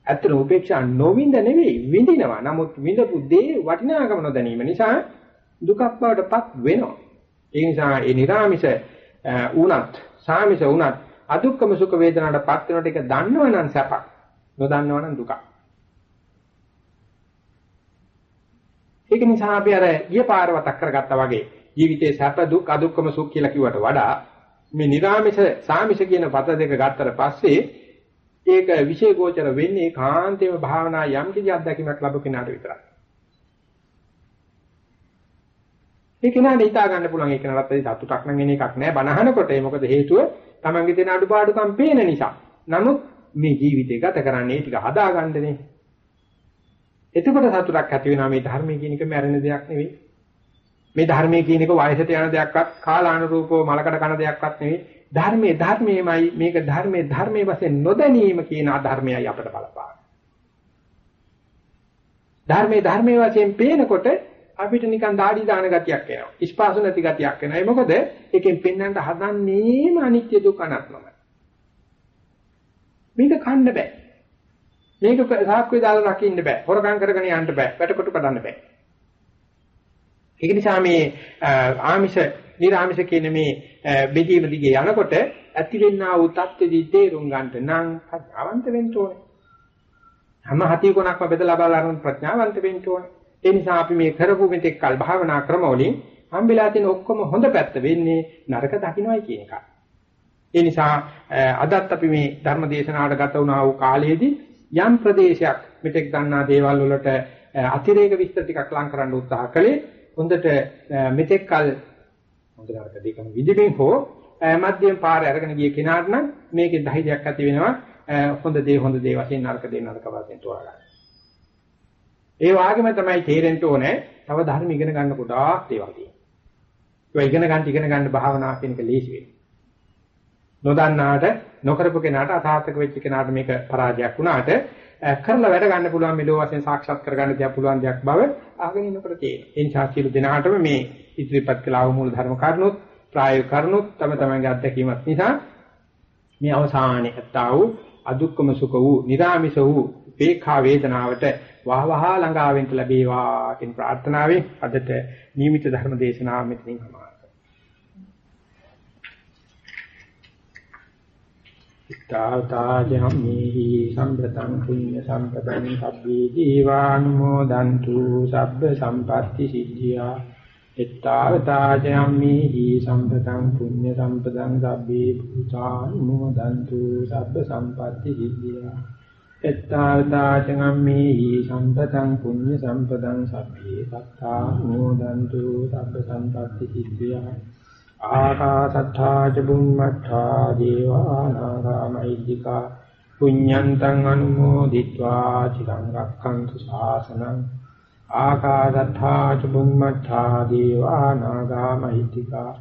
ඇත්තට උපේක්ෂා නොවින්ද නෙවෙයි විඳිනවා. නමුත් විඳපු දේ වටිනාකම නොදැනීම නිසා දුකක් බවටපත් වෙනවා. ඒ නිසා ඒ නිර්ාමිෂ උනත් සාමිෂ උනත් අදුක්කම සුඛ වේදනාවටපත් වෙනකොට ඒක දන්නවනම් සැපක්. නොදන්නවනම් දුකක්. ඒක නිසා අපි අර ගිය පාරවතක් කරගත්තා වගේ ජීවිතේ සැප දුක් අදුක්කම සුඛ කියලා කිව්වට වඩා මේ නිර්ාමිෂ සාමිෂ කියන පද දෙක ගත්තට පස්සේ ඒක විශේෂෝචර වෙන්නේ කාන්තේම භාවනා යම් කිසි අත්දැකීමක් ලැබු කෙනාට විතරයි. ඒක නෑ හිතා ගන්න පුළුවන් ඒක නරත් සතුටක් නම් එන එකක් නෑ බනහනකොට ඒ මොකද හේතුව Tamange තියෙන අඩුපාඩුකම් පේන නිසා. නමුත් මේ ජීවිතය ගත කරන්නේ ටික හදාගන්නනේ. එතකොට සතුටක් ඇති වෙනවා මේ ධර්මයේ කියන එක මැරෙන දෙයක් නෙවෙයි. මේ ධර්මයේ කියන එක වයසට යන දෙයක්වත් කාලානුරූපව මලකඩ කන දෙයක්වත් නෙවෙයි. ධර්මයේ ධර්මයේමයි මේක ධර්මයේ ධර්මයේ වශයෙන් නොදැනීම කියන අධර්මයයි අපිට බලපාන. ධර්මයේ ධර්මයේ වශයෙන් පේනකොට අපිට නිකන් দাঁඩි දාන ගතියක් එනවා. ඉස්පාසු නැති ගතියක් එනවා. ඒ මොකද එකෙන් පෙන්වන්න හදන්නේම අනිත්‍ය දුක අනාත්මයි. මේක කන්න බෑ. මේක සාක්කුවේ දාලා රකින්න බෑ. හොරකම් කරගෙන යන්න බෑ. වැටකොටු කඩන්න බෑ. ඒක නිසා මේ ආමිෂ නිර්ආමිෂ කියන මේ බෙදීම දිගේ යනකොට ඇතිවෙනා වූ தත්ත්වදී තේරුම් ගන්නට නම් අවන්ත වෙන්න ඕනේ. හැම හති කොනක්ම බෙදලා බලන ප්‍රඥාවන්ත වෙන්න ඕනේ. ඒ නිසා අපි මේ කරපු මෙතෙක් කල් භාවනා ක්‍රම වලින් හම්බෙලා තියෙන ඔක්කොම හොඳ පැත්ත වෙන්නේ නරක දකින්නයි කියන එකයි. ඒ නිසා අදත් අපි මේ ධර්ම දේශනාවට ගත වුණා වූ කාලයේදී යම් ප්‍රදේශයක් මෙතෙක් දන්නා දේවල් වලට අතිරේක විස්තර ටිකක් ලං කරන්න උත්සාහ කළේ හොඳට මෙතෙක් කල හොඳට අර දෙකම විදිමින් හෝ මධ්‍යම පාර අරගෙන ගිය කෙනාට නම් මේකේ ධෛර්යයක් ඇති වෙනවා හොඳ දේ හොඳ දේ වශයෙන් නරක දේ නරක වශයෙන් තෝරගන්න. ඒ වගේම තමයි තේරෙන්න ඕනේ තව ධර්ම ඉගෙන ගන්න කොටාක් දේවල් තියෙනවා. ඒක ඉගෙන ගන්න ඉගෙන ගන්න භාවනා කියන එක ලේසි වෙන්නේ. නොදන්නාට නොකරපු කෙනාට අසාර්ථක වෙච්ච කෙනාට මේක පරාජයක් වුණාට කරලා වැඩ ගන්න පුළුවන් මෙලෝ වශයෙන් සාක්ෂාත් කරගන්න දෙයක් පුළුවන් දෙයක් බව අහගෙන ඉන්නකොට තේරෙනවා. ඒ නිසා සියලු දෙනාටම මේ ඉදිරිපත් කළ අවමූල ධර්ම කරුණොත් ප්‍රායෝගික කරුණොත් තම තමන්ගේ අත්දැකීමත් නිසා මේ අවසානයේ ඇත්තා වූ අදුක්කම සුඛ වූ නිරාමිෂ වූ උපේක්ඛා වේදනාවට වහවහ ළඟාවෙන්න ලැබේවා කියන ප්‍රාර්ථනාවෙන් අදට නියමිත ධර්ම දේශනාව මෙතනින් සමාප්ත තාතාජම්මේහි සම්පතං පුඤ්ඤ සම්පතං සබ්බේ දීවානුමෝදන්තු සබ්බ සම්පatti සිද්ධියා. එත්තාවතාජම්මේහි සම්පතං පුඤ්ඤ සම්පතං සබ්බේ භූතානුමෝදන්තු සබ්බ සම්පatti සිද්ධියා. එත්තාවතාජම්මේහි සම්පතං පුඤ්ඤ සම්පතං සබ්බේ සත්තානුමෝදන්තු සබ්බ සම්පatti සිද්ධියා. ආකාසත්තා ච බුම්මත්තා දේවානාගාමයිද්దికා පුඤ්ඤන්තං අනුමෝදිत्वा චිරං රක්ඛන්තු ශාසනං ආකාසත්තා ච බුම්මත්තා දේවානාගාමයිද්దికා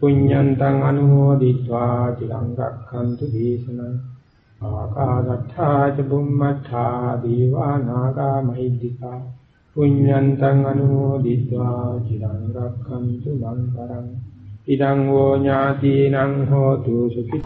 පුඤ්ඤන්තං අනුමෝදිत्वा චිරං රක්ඛන්තු දේශනං ආකාසත්තා ච බුම්මත්තා දේවානාගාමයිද්దికා පුඤ්ඤන්තං අනුමෝදිत्वा චිරං රක්ඛන්තු මං පරං ඉදං වෝ ඥාතිනං හෝතු සුඛි